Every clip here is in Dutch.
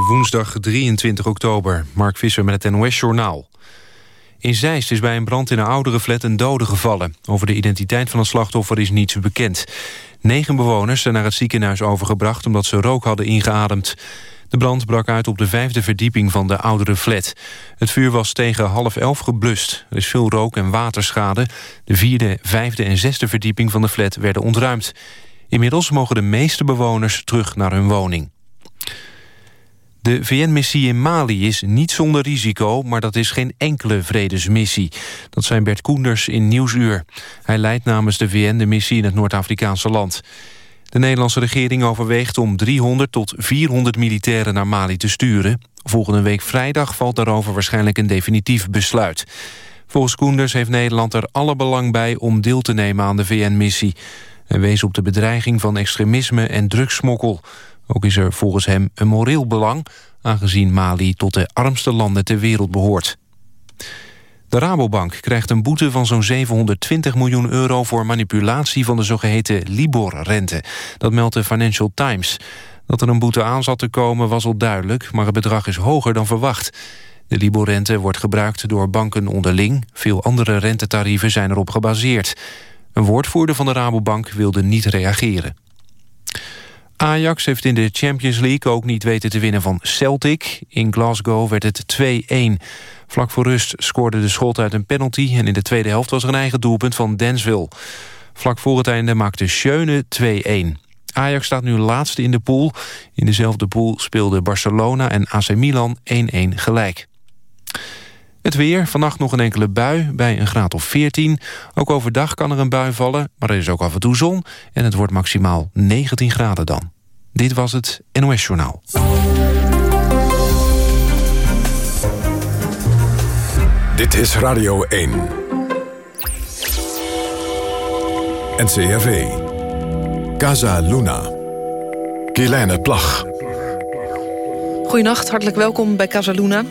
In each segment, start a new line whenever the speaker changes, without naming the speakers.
woensdag 23 oktober. Mark Visser met het NOS-journaal. In Zeist is bij een brand in een oudere flat een dode gevallen. Over de identiteit van het slachtoffer is niets bekend. Negen bewoners zijn naar het ziekenhuis overgebracht... omdat ze rook hadden ingeademd. De brand brak uit op de vijfde verdieping van de oudere flat. Het vuur was tegen half elf geblust. Er is veel rook- en waterschade. De vierde, vijfde en zesde verdieping van de flat werden ontruimd. Inmiddels mogen de meeste bewoners terug naar hun woning. De VN-missie in Mali is niet zonder risico, maar dat is geen enkele vredesmissie. Dat zijn Bert Koenders in Nieuwsuur. Hij leidt namens de VN de missie in het Noord-Afrikaanse land. De Nederlandse regering overweegt om 300 tot 400 militairen naar Mali te sturen. Volgende week vrijdag valt daarover waarschijnlijk een definitief besluit. Volgens Koenders heeft Nederland er alle belang bij om deel te nemen aan de VN-missie. Hij wees op de bedreiging van extremisme en drugssmokkel. Ook is er volgens hem een moreel belang... aangezien Mali tot de armste landen ter wereld behoort. De Rabobank krijgt een boete van zo'n 720 miljoen euro... voor manipulatie van de zogeheten Libor-rente. Dat meldt de Financial Times. Dat er een boete aan zat te komen was al duidelijk... maar het bedrag is hoger dan verwacht. De Libor-rente wordt gebruikt door banken onderling. Veel andere rentetarieven zijn erop gebaseerd. Een woordvoerder van de Rabobank wilde niet reageren. Ajax heeft in de Champions League ook niet weten te winnen van Celtic. In Glasgow werd het 2-1. Vlak voor rust scoorde de schot uit een penalty... en in de tweede helft was er een eigen doelpunt van Denswil. Vlak voor het einde maakte Schöne 2-1. Ajax staat nu laatste in de pool. In dezelfde pool speelden Barcelona en AC Milan 1-1 gelijk. Het weer, vannacht nog een enkele bui bij een graad of 14. Ook overdag kan er een bui vallen, maar er is ook af en toe zon... en het wordt maximaal 19 graden dan. Dit was het NOS Journaal.
Dit is Radio 1. NCRV. Casa Luna. Kielijne Plag.
Goedenacht, hartelijk welkom bij Casa Luna.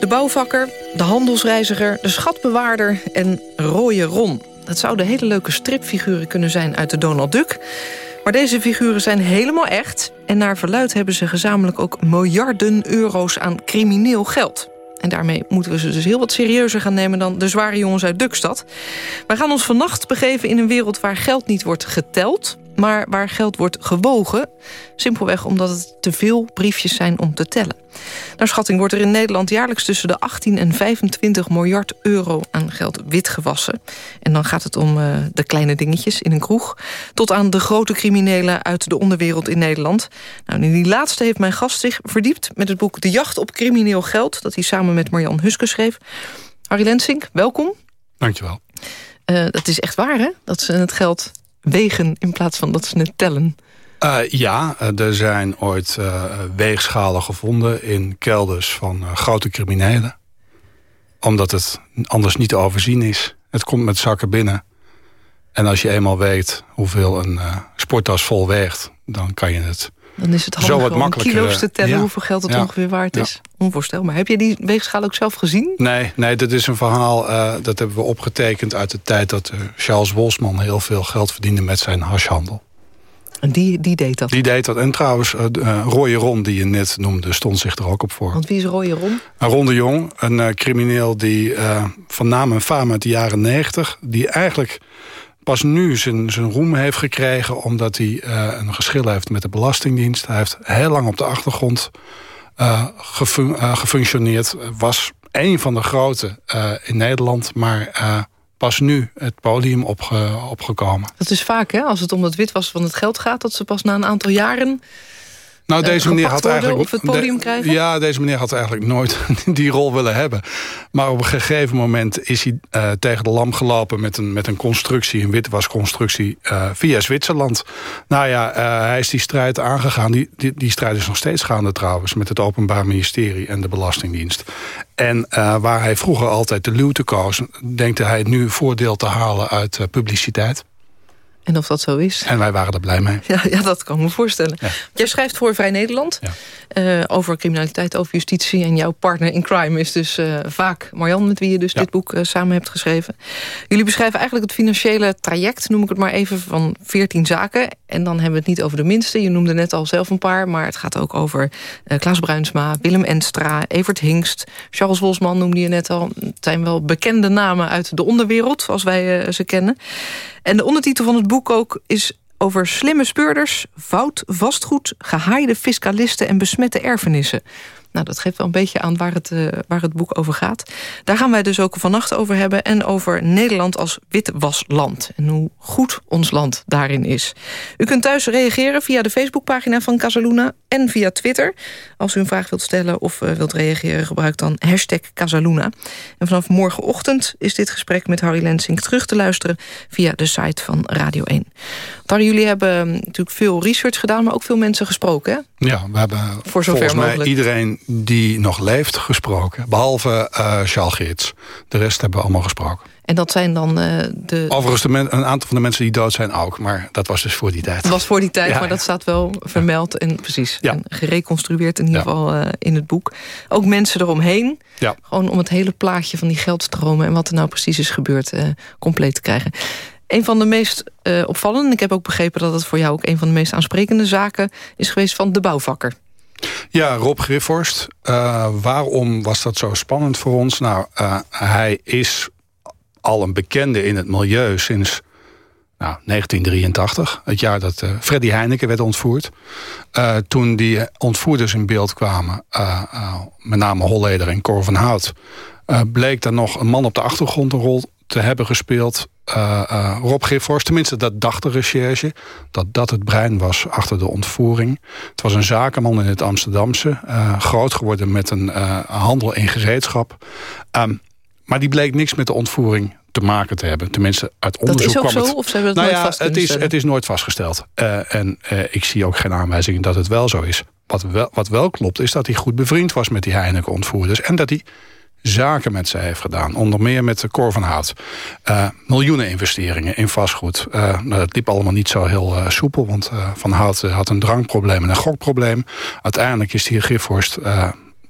De bouwvakker, de handelsreiziger, de schatbewaarder en rode Ron. Dat zouden hele leuke stripfiguren kunnen zijn uit de Donald Duck. Maar deze figuren zijn helemaal echt. En naar verluid hebben ze gezamenlijk ook miljarden euro's aan crimineel geld. En daarmee moeten we ze dus heel wat serieuzer gaan nemen... dan de zware jongens uit Dukstad. Wij gaan ons vannacht begeven in een wereld waar geld niet wordt geteld maar waar geld wordt gewogen. Simpelweg omdat het te veel briefjes zijn om te tellen. Naar schatting wordt er in Nederland jaarlijks tussen de 18 en 25 miljard euro aan geld witgewassen. En dan gaat het om uh, de kleine dingetjes in een kroeg... tot aan de grote criminelen uit de onderwereld in Nederland. Nou, in die laatste heeft mijn gast zich verdiept met het boek De Jacht op Crimineel Geld... dat hij samen met Marjan Huske schreef. Harry Lensink, welkom.
Dankjewel.
Uh, dat is echt waar, hè? Dat ze het geld wegen in plaats van dat ze het tellen?
Uh, ja, eh, er zijn ooit uh, weegschalen gevonden in kelders van grote criminelen. Omdat het anders niet te overzien is. Het komt met zakken binnen. En als je eenmaal weet hoeveel een sporttas vol weegt... dan kan je het
dan is het handig Zo wat om kilo's te tellen hoeveel geld het ongeveer waard is. Onvoorstelbaar. Heb je die weegschaal ook zelf gezien?
Nee, nee dat is een verhaal uh, dat hebben we opgetekend uit de tijd... dat uh, Charles Wolfsman heel veel geld verdiende met zijn hashhandel.
En die, die deed dat?
Die deed dat. En trouwens, uh, Roy Ron, die je net noemde, stond zich er ook op voor.
Want wie is Roy Ron?
Ron de Jong, een crimineel die van naam en faam uit de jaren negentig... die eigenlijk pas nu zijn, zijn roem heeft gekregen... omdat hij uh, een geschil heeft met de Belastingdienst. Hij heeft heel lang op de achtergrond gefun uh, gefunctioneerd. Was een van de grote in Nederland, maar pas nu het podium opge opgekomen.
Dat is vaak, hè, als het om het witwassen van het geld gaat... dat ze pas na een aantal jaren
nou, deze meneer had eigenlijk.
Het podium krijgen?
Ja, deze meneer had eigenlijk nooit die rol willen hebben. Maar op een gegeven moment is hij uh, tegen de lam gelopen met een, met een constructie, een witwasconstructie, uh, via Zwitserland. Nou ja, uh, hij is die strijd aangegaan. Die, die, die, strijd is nog steeds gaande trouwens, met het Openbaar Ministerie en de Belastingdienst. En waar hij vroeger altijd de luwte koos, denkt hij nu voordeel te halen uit publiciteit.
En of dat zo is.
En wij waren er blij mee.
Ja, ja dat kan ik me voorstellen. Jij schrijft voor Vrij Nederland. Ja. Uh, over criminaliteit, over justitie. En jouw partner in crime is dus uh, vaak Marjan... met wie je dus dit boek uh, samen hebt geschreven. Jullie beschrijven eigenlijk het financiële traject... noem ik het maar even, van 14 zaken. En dan hebben we het niet over de minste. Je noemde net al zelf een paar. Maar het gaat ook over Klaas Bruinsma, Willem Enstra... Evert Hingst, Charles Wolsman noemde je net al. Het zijn wel bekende namen uit de onderwereld... zoals wij ze kennen. En de ondertitel van het boek ook is over slimme speurders, fout vastgoed... gehaaide fiscalisten en besmette erfenissen. Nou, dat geeft wel een beetje aan waar het, uh, waar het boek over gaat. Daar gaan wij dus ook vannacht over hebben. En over Nederland als witwasland. En hoe goed ons land daarin is. U kunt thuis reageren via de Facebookpagina van Casaluna. En via Twitter. Als u een vraag wilt stellen of uh, wilt reageren... gebruik dan hashtag Casaluna. En vanaf morgenochtend is dit gesprek met Harry Lensing terug te luisteren... via de site van Radio 1. Jullie hebben hm, natuurlijk veel research gedaan... maar ook veel mensen gesproken, hè?
Ja, we hebben Voor zover volgens mij mogelijk. iedereen die nog leeft gesproken. Behalve uh, Charles Geerts. De rest hebben we allemaal gesproken.
En dat zijn dan uh, de...
Overigens, de een aantal van de mensen die dood zijn ook. Maar dat was dus voor die tijd.
Dat was voor die tijd, maar dat staat wel vermeld. En precies, en gereconstrueerd in ieder geval uh, in het boek. Ook mensen eromheen. Ja. Gewoon om het hele plaatje van die geldstromen... en wat er nou precies is gebeurd, compleet te krijgen. Een van de meest uh, opvallende, ik heb ook begrepen dat het voor jou ook een van de meest aansprekende zaken is geweest van de bouwvakker.
Ja, Rob Griffhorst. Uh, waarom was dat zo spannend voor ons? Nou, uh, hij is al een bekende in het milieu sinds nou, 1983. Het jaar dat Freddy Heineken werd ontvoerd. toen die ontvoerders in beeld kwamen, met name Holleder en Cor van Hout... bleek er nog een man op de achtergrond een rol te hebben gespeeld. Uh, uh, Rob Giffors, tenminste dat dacht de recherche... dat dat het brein was achter de ontvoering. Het was een zakenman in het Amsterdamse. Uh, groot geworden met een handel in gereedschap. Um, maar die bleek niks met de ontvoering te maken te hebben. Tenminste, uit onderzoek
kwam
het...
Dat is ook zo, of ze hebben het
nou
nooit
ja, het is, het is nooit vastgesteld. en ik zie ook geen aanwijzingen dat het wel zo is. Wat wel, wat wel klopt, is dat hij goed bevriend was met die Heineken-ontvoerders... en dat hij zaken met ze heeft gedaan. Onder meer met de Cor van Hout. Uh, miljoenen investeringen in vastgoed. Uh, dat liep allemaal niet zo heel uh, soepel. Want Van Hout had een drankprobleem en een gokprobleem. Uiteindelijk is die Gifhorst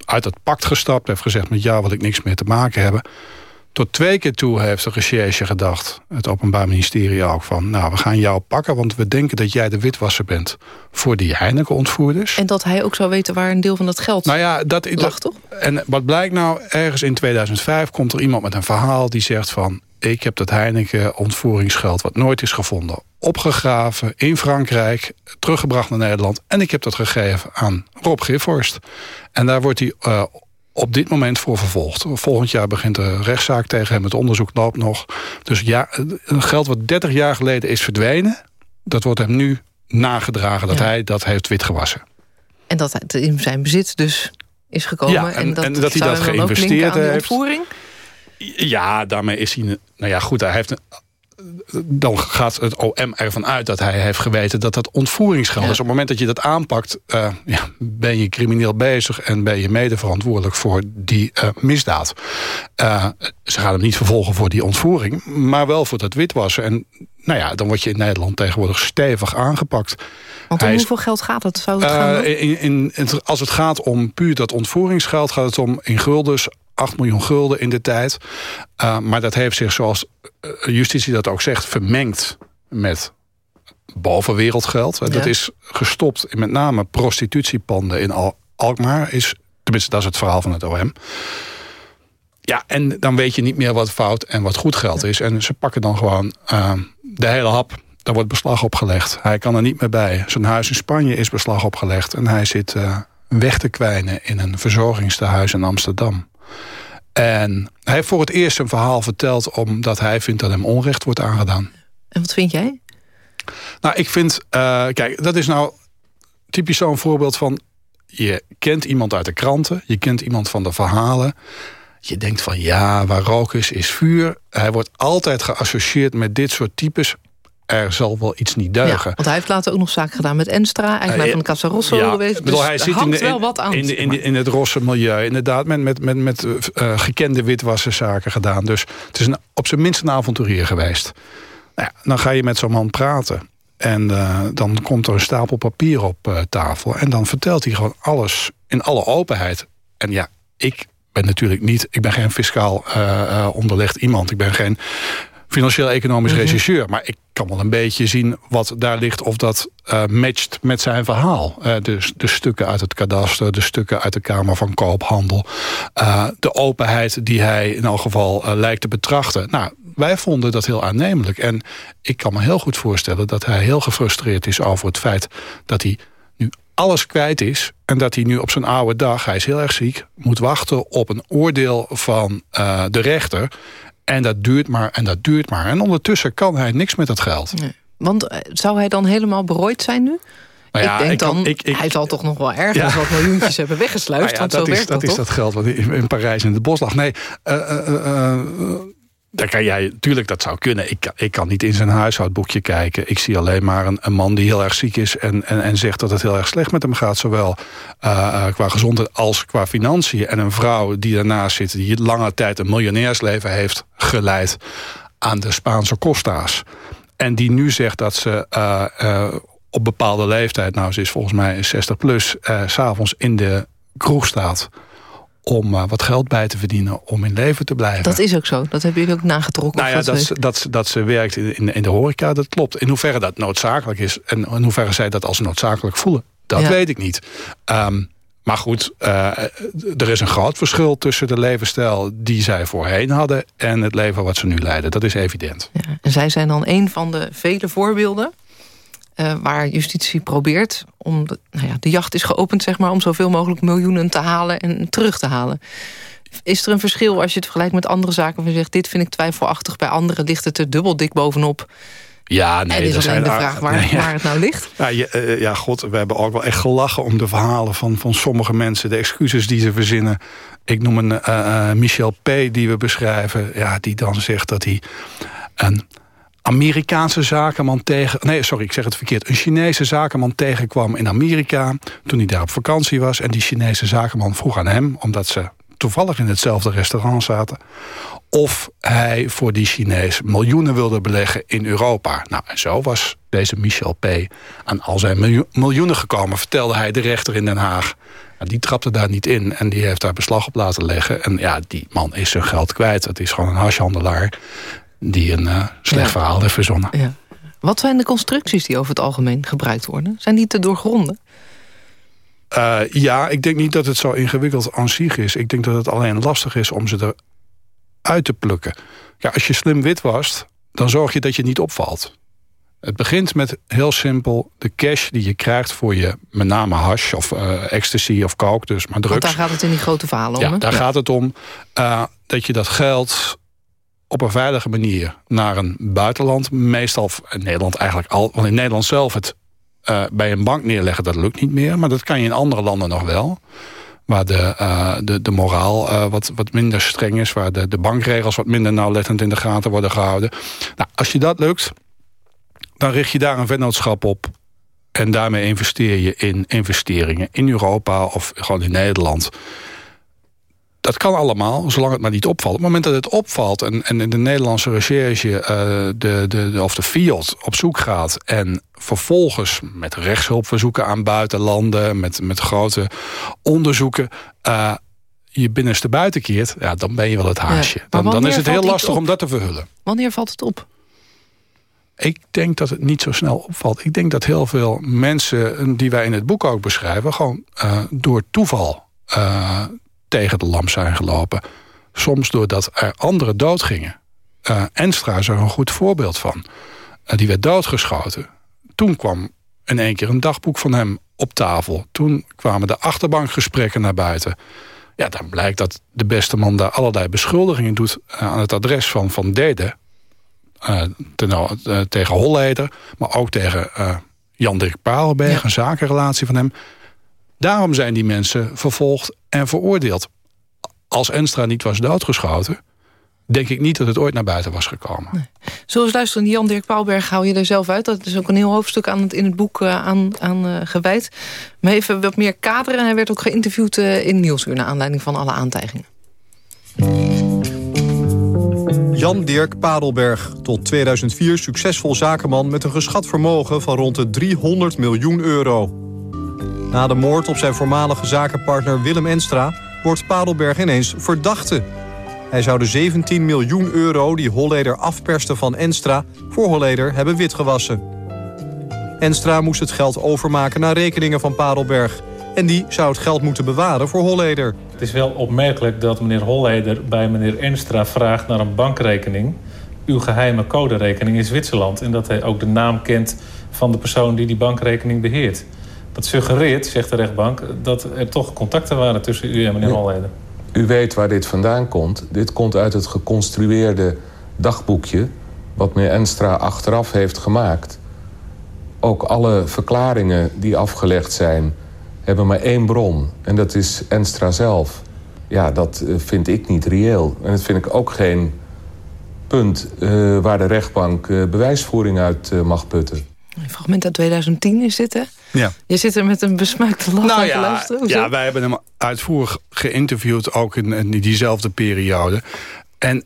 uit het pact gestapt. Heeft gezegd met jou wil ik niks meer te maken hebben. Tot twee keer toe heeft de recherche gedacht, het Openbaar Ministerie ook, van nou, we gaan jou pakken, want we denken dat jij de witwasser bent voor die Heineken-ontvoerders.
En dat hij ook zou weten waar een deel van dat geld nou ja, dat, lag, toch?
En wat blijkt nou, ergens in 2005 komt er iemand met een verhaal die zegt van, ik heb dat Heineken-ontvoeringsgeld, wat nooit is gevonden, opgegraven in Frankrijk, teruggebracht naar Nederland. En ik heb dat gegeven aan Rob Giffhorst. En daar wordt hij uh, op dit moment voor vervolgd. Volgend jaar begint de rechtszaak tegen hem. Het onderzoek loopt nog. Dus ja, geld wat 30 jaar geleden is verdwenen... dat wordt hem nu nagedragen dat hij dat heeft witgewassen.
En dat in zijn bezit dus is gekomen.
Ja, en, en, dat, hij dat geïnvesteerd heeft.
Ja,
daarmee is hij... Nou ja, goed, hij heeft dan gaat het OM ervan uit dat hij heeft geweten dat dat ontvoeringsgeld is. Op het moment dat je dat aanpakt, uh, ja, ben je crimineel bezig en ben je mede verantwoordelijk voor die uh, misdaad. Uh, ze gaan hem niet vervolgen voor die ontvoering, maar wel voor dat witwassen. En nou ja, dan word je in Nederland tegenwoordig stevig aangepakt.
Want om hoeveel geld gaat het? Zou het gaan
in, in, in, als het gaat om puur dat ontvoeringsgeld, gaat het om in guldens 8 miljoen gulden in de tijd. Uh, maar dat heeft zich, zoals eh, justitie dat ook zegt, vermengd met bovenwereldgeld. Ja. Dat is gestopt in met name prostitutiepanden in Al Alkmaar. Is, tenminste, dat is het verhaal van het OM. Ja, en dan weet je niet meer wat fout en wat goed geld is. En ze pakken dan gewoon uh, de hele hap. Daar wordt beslag opgelegd. Hij kan er niet meer bij. Zijn huis in Spanje is beslag opgelegd. En hij zit uh, weg te kwijnen in een verzorgingstehuis in Amsterdam. En hij heeft voor het eerst een verhaal verteld... omdat hij vindt dat hem onrecht wordt aangedaan.
En wat vind jij?
Nou, ik vind... Uh, kijk, dat is nou typisch zo'n voorbeeld van... je kent iemand uit de kranten, je kent iemand van de verhalen... Je denkt van ja, waar rook is, is vuur. Hij wordt altijd geassocieerd met dit soort types er zal wel iets niet deugen.
want hij heeft later ook nog zaken gedaan met Enstra, eigenaar uh, van de Casa Rosso ja, geweest. Dus hij zit in, de, wel wat aan.
In, de, in, in, het rosse milieu, inderdaad, met, met, met, met uh, gekende witwassenzaken gedaan. Dus het is een, op zijn minst een avonturier geweest. Nou ja, dan ga je met zo'n man praten. En dan komt er een stapel papier op tafel. En dan vertelt hij gewoon alles in alle openheid. En ja, ik ben natuurlijk niet... Ik ben geen fiscaal onderlegd iemand. Ik ben geen financieel-economisch mm regisseur. Maar ik kan wel een beetje zien wat daar ligt... of dat uh, matcht met zijn verhaal. Uh, dus de stukken uit het kadaster, de stukken uit de Kamer van Koophandel. Uh, de openheid die hij in elk geval lijkt te betrachten. Nou, wij vonden dat heel aannemelijk. En ik kan me heel goed voorstellen dat hij heel gefrustreerd is... over het feit dat hij alles kwijt is... en dat hij nu op zijn oude dag, hij is heel erg ziek... moet wachten op een oordeel van de rechter... En dat duurt maar en dat duurt maar. En ondertussen kan hij niks met dat geld. Nee.
Want eh, zou hij dan helemaal berooid zijn nu? Nou ja, ik denk dan, ik, ik, hij zal toch nog wel ergens wat miljoentjes hebben weggesluist. Nou want
dat
zo
is,
werkt
dat,
dat
is dat geld wat in Parijs in het bos lag. Nee, uh, daar kan jij, tuurlijk, dat zou kunnen. Ik, ik kan niet in zijn huishoudboekje kijken. Ik zie alleen maar een, een man die heel erg ziek is... En, en, en zegt dat het heel erg slecht met hem gaat. Zowel uh, qua gezondheid als qua financiën. En een vrouw die daarnaast zit... die lange tijd een miljonairsleven heeft geleid... aan de Spaanse Costa's. En die nu zegt dat ze uh, op bepaalde leeftijd... nou, ze is volgens mij 60 plus... s s'avonds in de kroeg staat om uh, wat geld bij te verdienen om in leven te blijven.
Dat is ook zo. Dat hebben jullie ook nagetrokken.
Nou ja, dat, ze, dat, dat ze werkt in, in de horeca, dat klopt. In hoeverre dat noodzakelijk is en in hoeverre zij dat als noodzakelijk voelen, dat weet ik niet. Um, maar goed, uh, er is een groot verschil tussen de levensstijl die zij voorheen hadden... en het leven wat ze nu leiden. Dat is evident.
Ja, en zij zijn dan een van de vele voorbeelden uh, waar justitie probeert om... De, nou ja, de jacht is geopend zeg maar, om zoveel mogelijk miljoenen te halen en terug te halen. Is er een verschil als je het vergelijkt met andere zaken... van je zegt, dit vind ik twijfelachtig, bij anderen ligt het er dubbel dik bovenop...
Ja, nee,
en is alleen de vraag waar, waar, het nou ligt.
Ja, ja, uh, ja, god, we hebben ook wel echt gelachen om de verhalen van, van sommige mensen. De excuses die ze verzinnen. Ik noem een uh, Michel P. die we beschrijven. Ja, die dan zegt dat hij een Amerikaanse zakenman tegen... Nee, sorry, ik zeg het verkeerd. Een Chinese zakenman tegenkwam in Amerika... toen hij daar op vakantie was. En die Chinese zakenman vroeg aan hem... omdat ze toevallig in hetzelfde restaurant zaten... of hij voor die Chinees miljoenen wilde beleggen in Europa. Nou, en zo was deze Michel P. aan al zijn miljoenen gekomen... vertelde hij de rechter in Den Haag. Nou, die trapte daar niet in en die heeft daar beslag op laten leggen. En ja, die man is zijn geld kwijt. Het is gewoon een hashhandelaar die een uh, slecht verhaal heeft verzonnen. Ja.
Wat zijn de constructies die over het algemeen gebruikt worden? Zijn die te doorgronden?
Uh, ja, ik denk niet dat het zo ingewikkeld aan zich is. Ik denk dat het alleen lastig is om ze eruit te plukken. Ja, als je slim wit wast, dan zorg je dat je niet opvalt. Het begint met heel simpel de cash die je krijgt voor je met name hash of uh, ecstasy of coke, dus maar drugs. Want
daar gaat het in die grote verhalen om.
Ja, daar gaat het om uh, dat je dat geld op een veilige manier naar een buitenland. Meestal in Nederland eigenlijk al. Want in Nederland zelf het uh, bij een bank neerleggen, dat lukt niet meer. Maar dat kan je in andere landen nog wel. Waar de, uh, de, de moraal uh, wat, wat minder streng is. Waar de, de bankregels wat minder nauwlettend in de gaten worden gehouden. Nou, als je dat lukt, dan richt je daar een vennootschap op. En daarmee investeer je in investeringen in Europa of gewoon in Nederland dat kan allemaal, zolang het maar niet opvalt. Op het moment dat het opvalt en, en de Nederlandse recherche... Uh, de, de, de, of de field op zoek gaat... en vervolgens met rechtshulpverzoeken aan buitenlanden... met, met grote onderzoeken... Uh, je binnenste buiten keert, ja, dan ben je wel het haasje. dan, dan is het heel lastig om dat te verhullen.
Wanneer valt het op?
Ik denk dat het niet zo snel opvalt. Ik denk dat heel veel mensen die wij in het boek ook beschrijven... gewoon uh, door toeval uh, tegen de lamp zijn gelopen. Soms doordat er anderen doodgingen. Uh, Enstra is er een goed voorbeeld van. Uh, die werd doodgeschoten. Toen kwam in één keer een dagboek van hem op tafel. Toen kwamen de achterbankgesprekken naar buiten. Ja, dan blijkt dat de beste man daar allerlei beschuldigingen doet... Uh, aan het adres van Van Dede. Ten, tegen Holleder, maar ook tegen Jan-Dirk Palenberg... een zakenrelatie van hem. Daarom zijn die mensen vervolgd en veroordeeld. Als Enstra niet was doodgeschoten denk ik niet dat het ooit naar buiten was gekomen. Nee.
We luisteren, Jan Dirk Paalberg hou je er zelf uit. Dat is ook een heel hoofdstuk aan het, in het boek uh, aan, aan uh, gewijd. Maar even wat meer kaderen. Hij werd ook geïnterviewd uh, in Nieuwsuur... naar aanleiding van alle aantijgingen.
Jan Dirk Padelberg, tot 2004 succesvol zakenman... met een geschat vermogen van rond de 300 miljoen euro. Na de moord op zijn voormalige zakenpartner Willem Enstra... wordt Padelberg ineens verdachte. Hij zou de 17 miljoen euro die Holleder afperste van Enstra... voor Holleder hebben witgewassen. Enstra moest het geld overmaken naar rekeningen van Padelberg... en die zou het geld moeten bewaren voor Holleder.
Het is wel opmerkelijk dat meneer Holleder bij meneer Enstra vraagt naar een bankrekening. Uw geheime coderekening in Zwitserland. En dat hij ook de naam kent van de persoon die die bankrekening beheert. Dat suggereert, zegt de rechtbank, dat er toch contacten waren tussen u en meneer Holleder.
U weet waar dit vandaan komt. Dit komt uit het geconstrueerde dagboekje... wat meneer Enstra achteraf heeft gemaakt. Ook alle verklaringen die afgelegd zijn hebben maar één bron. En dat is Enstra zelf. Ja, dat eh, vind ik niet reëel. En dat vind ik ook geen punt uh, waar de rechtbank uh, bewijsvoering uit uh, mag putten.
Een fragment uit 2010 is dit, hè?
Ja.
Je zit er met een besmuikte lach
nou,
aan
ja,
te luisteren. Hoezo?
Ja, wij hebben hem uitvoerig geïnterviewd, ook in, in diezelfde periode. En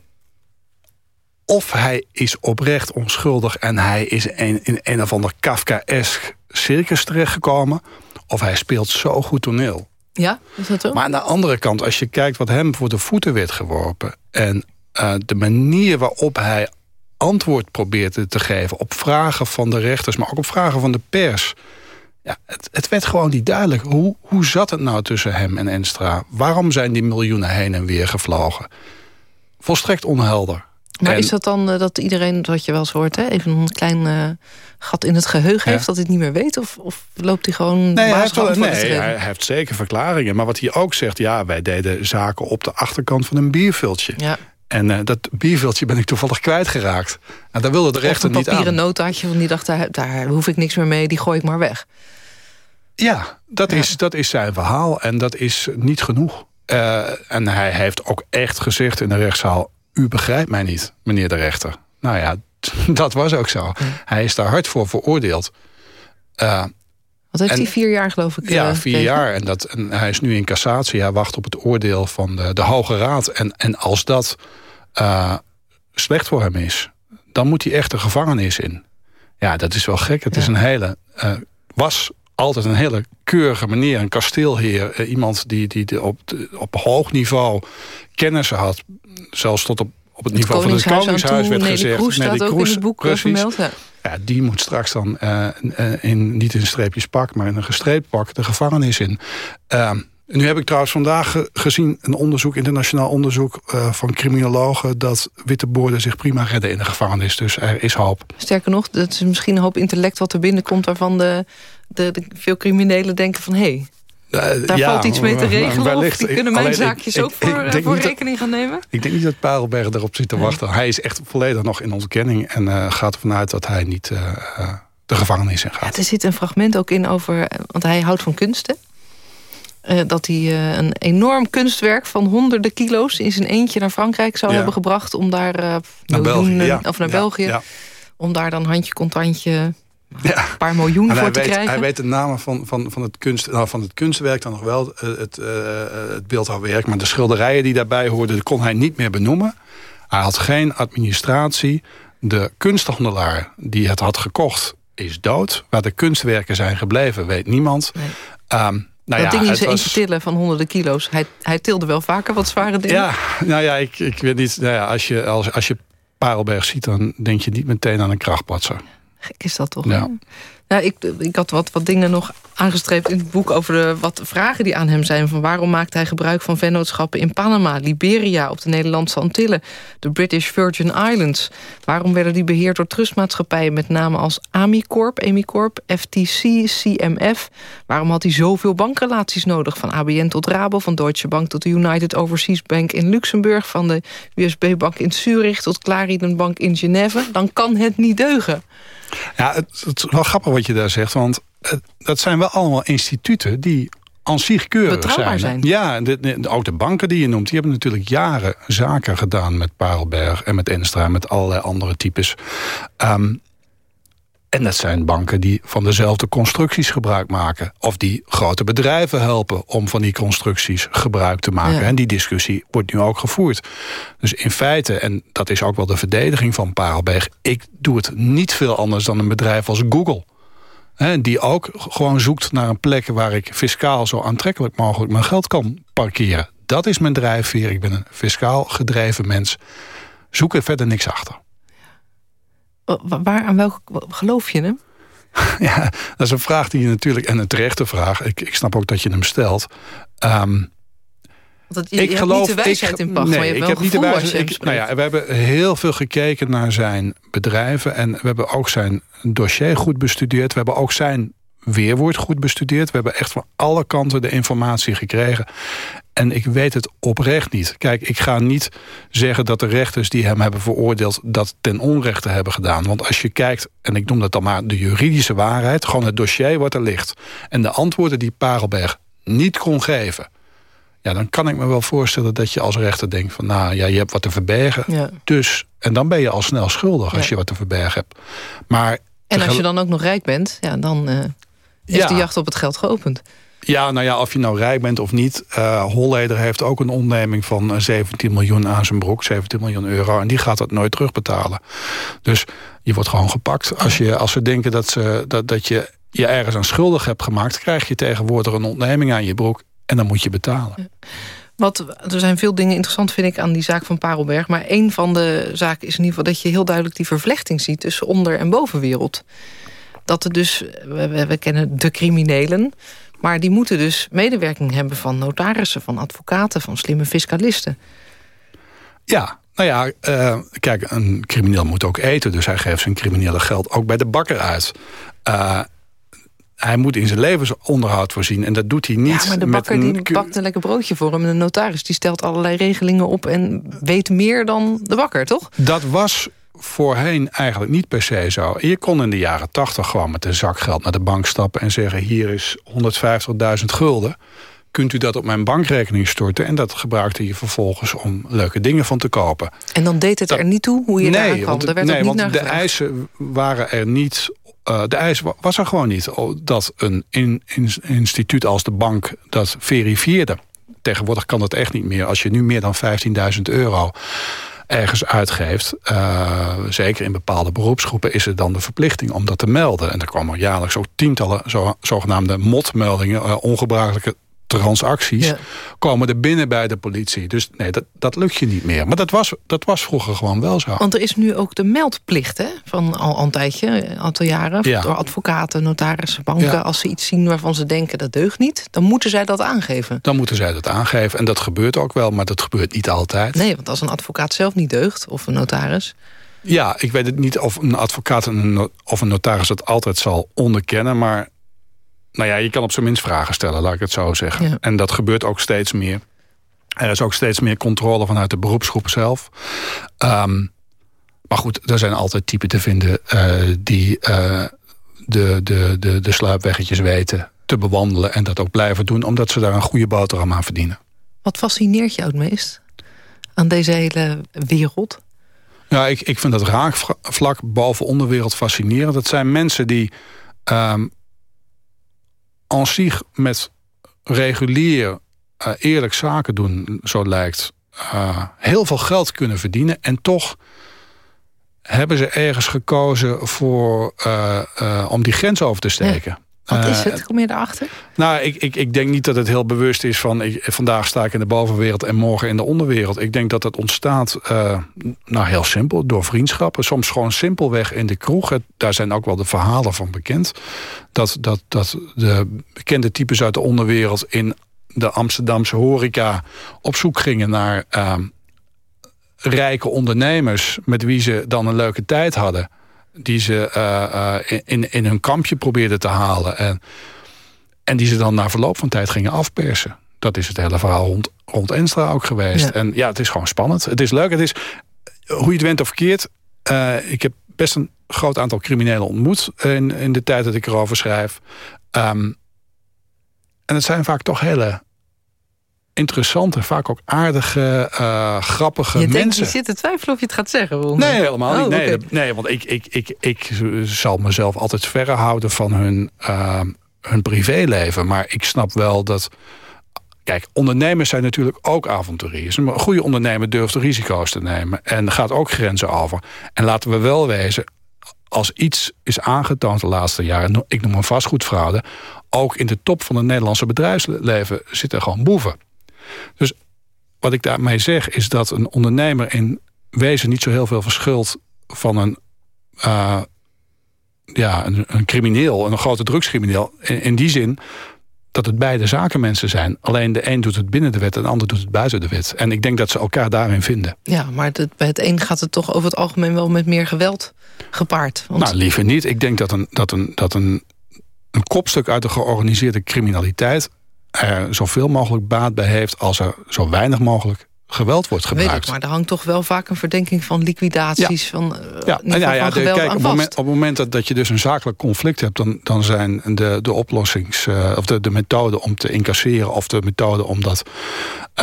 of hij is oprecht onschuldig en hij is in, in een of ander Kafkaesk circus terechtgekomen... of hij speelt zo goed toneel.
Ja, is dat zo?
Maar aan de andere kant, als je kijkt wat hem voor de voeten werd geworpen... en uh, de manier waarop hij antwoord probeerde te geven... op vragen van de rechters, maar ook op vragen van de pers... Ja, het, het werd gewoon niet duidelijk. Hoe, hoe zat het nou tussen hem en Enstra? Waarom zijn die miljoenen heen en weer gevlogen? Volstrekt onhelder.
Maar
En-
is dat dan eh, dat iedereen, wat je wel eens hoort... Hè, even een klein eh, gat in het geheugen
Ja.
heeft... dat hij het niet meer weet? Of, of loopt hij gewoon
Nee, hij heeft, wel- nee hij, heeft zeker verklaringen. Maar wat hij ook zegt, ja, wij deden zaken op de achterkant van een bierviltje.
Ja.
En eh, dat bierviltje ben ik toevallig kwijtgeraakt. En daar wilde de rechter
een
niet
papieren
aan.
notaatje van die dacht, daar, daar hoef ik niks meer mee, die gooi ik maar weg.
Ja, dat, Is, dat is zijn verhaal en dat is niet genoeg. Eh, en hij heeft ook echt gezegd in de rechtszaal... u begrijpt mij niet, meneer de rechter. Nou ja, dat was ook zo. Hij is daar hard voor veroordeeld. Eh,
Wat heeft
En-
hij vier jaar geloof ik?
Ja,
eh,
vier jaar. En, dat, en hij is nu in cassatie. Hij wacht op het oordeel van de, de Hoge Raad. En, en als dat slecht voor hem is... dan moet hij echt de gevangenis in. Ja, dat is wel gek. Het is een hele... was altijd een hele keurige meneer. Een kasteelheer. eh, iemand die, die de- op, de- op hoog niveau kennis had. Zelfs tot op, op het niveau van het
Koningshuis
werd
Nelly
gezegd.
Kroes staat
Nelly
ook in
Kroes,
het boek eh, vermeld. Ja.
Ja, die moet straks dan eh, in, niet in een streepjes pak, maar in een gestreept pak de gevangenis in. Eh, nu heb ik trouwens vandaag ge- gezien een onderzoek, internationaal onderzoek van criminologen, dat witte boorden zich prima redden in de gevangenis. Dus er is hoop.
Sterker nog, dat is misschien een hoop intellect wat er binnenkomt... waarvan de, de, de veel criminelen denken van... hé, hey, daar
ja,
valt iets mee te regelen...
wellicht.
of die kunnen mijn
Alleen
zaakjes
ik-
ook
ik
voor, eh, voor rekening gaan nemen.
Ik denk niet dat Parelberg erop zit te wachten. Hij is echt volledig nog in ontkenning en eh, gaat ervan uit dat hij niet eh, de gevangenis in
Ja,
gaat.
er zit een fragment ook in over... want hij houdt van kunsten. Dat hij een enorm kunstwerk van honderden kilo's... in zijn eentje naar Frankrijk zou
Ja.
hebben gebracht... om daar
Naar België, ja.
of naar
Ja,
België...
ja.
om daar dan handje contantje
Ja.
een paar miljoen
En
voor te
weet,
krijgen.
hij weet de namen van, van, van, het kunst, nou, van het kunstwerk dan nog wel, eh, het, eh, het beeldhouwwerk. Maar de schilderijen die daarbij hoorden, kon hij niet meer benoemen. Hij had geen administratie. De kunsthandelaar die het had gekocht is dood. Waar de kunstwerken zijn gebleven, weet niemand.
Nee.
Ehm, nou
dat
ja,
ding
was-
eentje tillen van honderden kilo's. Hij, hij tilde wel vaker wat zware dingen.
Ja, nou ja, ik, ik weet niet. Nou ja, als, je, als, als je Parelberg ziet, dan denk je niet meteen aan een krachtpatser.
Gek is dat toch?
Ja.
Ja, ik, ik had wat, wat dingen nog aangestreept in het boek... over de, wat vragen die aan hem zijn. Van waarom maakt hij gebruik van vennootschappen in Panama... Liberia, op de Nederlandse Antillen... de British Virgin Islands? Waarom werden die beheerd door trustmaatschappijen... met namen als Amicorp, Amicorp, FTC, CMF? Waarom had hij zoveel bankrelaties nodig? Van ABN tot Rabo, van Deutsche Bank tot de United Overseas Bank in Luxemburg... van de USB-bank in Zurich tot Clariden Bank in Genève? Dan kan het niet deugen.
Ja, het, het is wel grappig wat je daar zegt. Want het, dat zijn wel allemaal instituten die aan zich keurig zijn.
zijn.
Ja, de, de, ook de banken die je noemt... die hebben natuurlijk jaren zaken gedaan met Parelberg... en met Enstra en met allerlei andere types. Ehm, En dat zijn banken die van dezelfde constructies gebruik maken. Of die grote bedrijven helpen om van die constructies gebruik te maken. En die discussie wordt nu ook gevoerd. Dus in feite, en dat is ook wel de verdediging van Parelberg... ik doe het niet veel anders dan een bedrijf als Google... Hè, die ook gewoon zoekt naar een plek waar ik fiscaal zo aantrekkelijk mogelijk mijn geld kan parkeren. Dat is mijn drijfveer. Ik ben een fiscaal gedreven mens. Zoek er verder niks achter.
Waar, aan welk geloof je hem?
Ja, dat is een vraag die je natuurlijk... en een terechte vraag, ik, ik snap ook dat je hem stelt... Um,
dat, je, ik geloof, niet de wijsheid in pacht, nee, maar je ik heb niet de wijsheid.
nou ja, we hebben heel veel gekeken naar zijn bedrijven... en we hebben ook zijn dossier goed bestudeerd. We hebben ook zijn weerwoord goed bestudeerd. We hebben echt van alle kanten de informatie gekregen. En ik weet het oprecht niet. Kijk, ik ga niet zeggen dat de rechters die hem hebben veroordeeld... dat ten onrechte hebben gedaan. Want als je kijkt, en ik noem dat dan maar de juridische waarheid... gewoon het dossier wat er ligt. En de antwoorden die Parelberg niet kon geven... ja, dan kan ik me wel voorstellen dat je als rechter denkt... van nou, ja, je hebt wat te verbergen. Dus, en dan ben je al snel schuldig als je wat te verbergen hebt. Maar
en als je dan ook nog rijk bent, ja, dan uh, is de jacht op het geld geopend.
Ja, nou ja, of je nou rijk bent of niet. Uh, Holleder heeft ook een onderneming van 17 eh, miljoen aan zijn broek. 17 miljoen euro. En die gaat dat nooit terugbetalen. Dus je wordt gewoon gepakt. Als, je, als ze denken dat, ze, dat, dat je je ergens aan schuldig hebt gemaakt... krijg je tegenwoordig een onderneming aan je broek. En dan moet je betalen.
Wat, er zijn veel dingen interessant, vind ik, aan die zaak van Parelberg. Maar een van de zaken is in ieder geval dat je heel duidelijk die vervlechting ziet... tussen onder- en bovenwereld. Dat er dus, we, we kennen de criminelen... Maar die moeten dus medewerking hebben van notarissen, van advocaten, van slimme fiscalisten.
Ja, nou ja, uh, kijk, een crimineel moet ook eten. Dus hij geeft zijn criminele geld ook bij de bakker uit. Uh, hij moet in zijn levensonderhoud voorzien. En dat doet hij niet.
Ja, maar de bakker met een... die bakt een lekker broodje voor hem. En de notaris die stelt allerlei regelingen op... en weet meer dan de bakker, toch?
Dat was voorheen eigenlijk niet per se zo. Je kon in de jaren tachtig gewoon met een zak geld naar de bank stappen... en zeggen, hier is 150.000 gulden. Kunt u dat op mijn bankrekening storten? En dat gebruikte je vervolgens om leuke dingen van te kopen.
En dan deed het er niet toe hoe je nee, daar kwam?
Want,
werd
nee,
niet
want
naar
de eisen waren er niet uh, de eis was er gewoon niet dat een in, in, instituut als de bank dat verifieerde. Tegenwoordig kan dat echt niet meer. Als je nu meer dan 15.000 euro ergens uitgeeft... Uh, zeker in bepaalde beroepsgroepen... is er dan de verplichting om dat te melden. En er komen jaarlijks ook tientallen zo, zogenaamde motmeldingen... Uh, ongebruikelijke transacties komen er binnen bij de politie. Dus nee, dat, dat lukt je niet meer. Maar dat was, dat was vroeger gewoon wel zo.
Want er is nu ook de meldplicht hè? van al, een tijdje, een aantal jaren... door advocaten, notarissen, banken. Als ze iets zien waarvan ze denken dat deugt niet... dan moeten zij dat aangeven.
Dan moeten zij dat aangeven. En dat gebeurt ook wel, maar dat gebeurt niet altijd.
Nee, want als een advocaat zelf niet deugt, of een notaris...
Ja, ik weet het niet of een advocaat of een notaris het altijd zal onderkennen... maar nou ja, je kan op zijn minst vragen stellen, laat ik het zo zeggen. En dat gebeurt ook steeds meer. Er is ook steeds meer controle vanuit de beroepsgroep zelf. Um, maar goed, er zijn altijd typen te vinden uh, die uh, de, de, de, de sluipweggetjes weten te bewandelen... en dat ook blijven doen, omdat ze daar een goede boterham aan verdienen.
Wat fascineert jou het meest aan deze hele wereld?
Ja, ik, ik vind dat raakvlak boven onderwereld fascinerend. Dat zijn mensen die um, aan zich met regulier uh, eerlijk zaken doen, zo lijkt... Uh, heel veel geld kunnen verdienen en toch hebben ze ergens gekozen voor, uh, om die grens over te steken.
Wat is het? Kom je erachter?
Nou, ik, ik, ik denk niet dat het heel bewust is van... Ik, vandaag sta ik in de bovenwereld en morgen in de onderwereld. Ik denk dat het ontstaat, uh, nou heel simpel, door vriendschappen. Soms gewoon simpelweg in de kroeg. Het, daar zijn ook wel de verhalen van bekend. Dat, dat, dat de bekende types uit de onderwereld... in de Amsterdamse horeca op zoek gingen naar... Uh, rijke ondernemers met wie ze dan een leuke tijd hadden die ze uh, in, in hun kampje probeerden te halen. En, en die ze dan na verloop van tijd gingen afpersen. Dat is het hele verhaal rond, rond Enstra ook geweest. En ja, het is gewoon spannend. Het is leuk. Het is, hoe je het went of verkeerd. Uh, ik heb best een groot aantal criminelen ontmoet... in, in de tijd dat ik erover schrijf. Um, en het zijn vaak toch hele interessante, vaak ook aardige, uh, grappige
je
mensen.
Denkt, je zit te twijfelen of je het gaat zeggen.
Nee, helemaal niet. Oh, nee, nee, want ik, ik, ik, ik zal mezelf altijd verre houden van hun, uh, hun privéleven. Maar ik snap wel dat... Kijk, ondernemers zijn natuurlijk ook avonturiers. Een goede ondernemer durft risico's te nemen. En gaat ook grenzen over. En laten we wel wezen, als iets is aangetoond de laatste jaren... ik noem een vastgoedfraude... ook in de top van het Nederlandse bedrijfsleven zitten gewoon boeven. Dus wat ik daarmee zeg is dat een ondernemer in wezen niet zo heel veel verschilt van een, uh, ja, een, een, crimineel, een grote drugscrimineel. In, in, die zin dat het beide zakenmensen zijn. Alleen de een doet het binnen de wet en de ander doet het buiten de wet. En ik denk dat ze elkaar daarin vinden.
Ja, maar het, bij het een gaat het toch over het algemeen wel met meer geweld gepaard.
Want... Nou, liever niet. Ik denk dat een, dat een, dat een, een kopstuk uit de georganiseerde criminaliteit er zoveel mogelijk baat bij heeft... als er zo weinig mogelijk geweld wordt gebruikt.
Weet ik, maar er hangt toch wel vaak een verdenking van liquidaties... van, uh, ja. ja, ja, de, kijk, op
het, moment, het dat, dat je dus een zakelijk conflict hebt... dan, dan zijn de, de oplossings... Uh, of de, de methode om te incasseren... of de methode om dat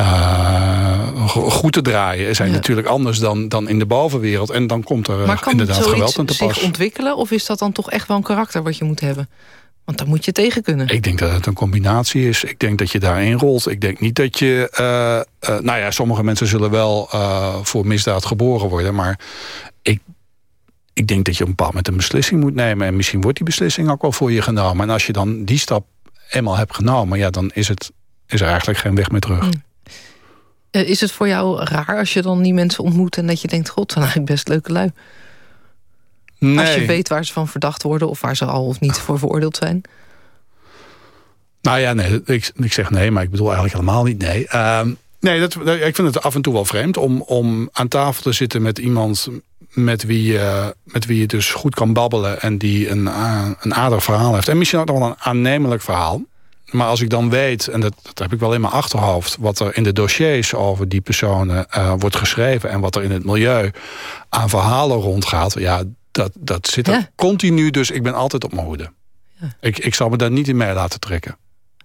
uh, goed te draaien... zijn ja. natuurlijk anders dan, dan in de bovenwereld. En dan komt er
maar
inderdaad geweld aan te
pas. zich ontwikkelen? Of is dat dan toch echt wel een karakter wat je moet hebben? Want daar moet je tegen kunnen.
Ik denk dat het een combinatie is. Ik denk dat je daarin rolt. Ik denk niet dat je... Uh, uh, nou ja, sommige mensen zullen wel uh, voor misdaad geboren worden. Maar ik, ik denk dat je op een bepaald moment een beslissing moet nemen. En misschien wordt die beslissing ook wel voor je genomen. En als je dan die stap eenmaal hebt genomen... ja, dan is, het, is er eigenlijk geen weg meer terug. Hmm.
is het voor jou raar als je dan die mensen ontmoet... en dat je denkt, god, zijn eigenlijk best leuke lui?
Nee.
Als je weet waar ze van verdacht worden... of waar ze al of niet voor veroordeeld zijn?
Nou ja, nee, ik, ik zeg nee, maar ik bedoel eigenlijk helemaal niet nee. Uh, nee, dat, ik vind het af en toe wel vreemd om, om aan tafel te zitten met iemand... met wie, uh, met wie je dus goed kan babbelen... en die een, uh, een aardig verhaal heeft. En misschien ook nog wel een aannemelijk verhaal. Maar als ik dan weet, en dat, dat, heb ik wel in mijn achterhoofd... wat er in de dossiers over die personen uh, wordt geschreven... en wat er in het milieu aan verhalen rondgaat... ja, dat, dat zit er continu, dus ik ben altijd op mijn hoede. Ja. Ik, ik zal me daar niet in mee laten trekken.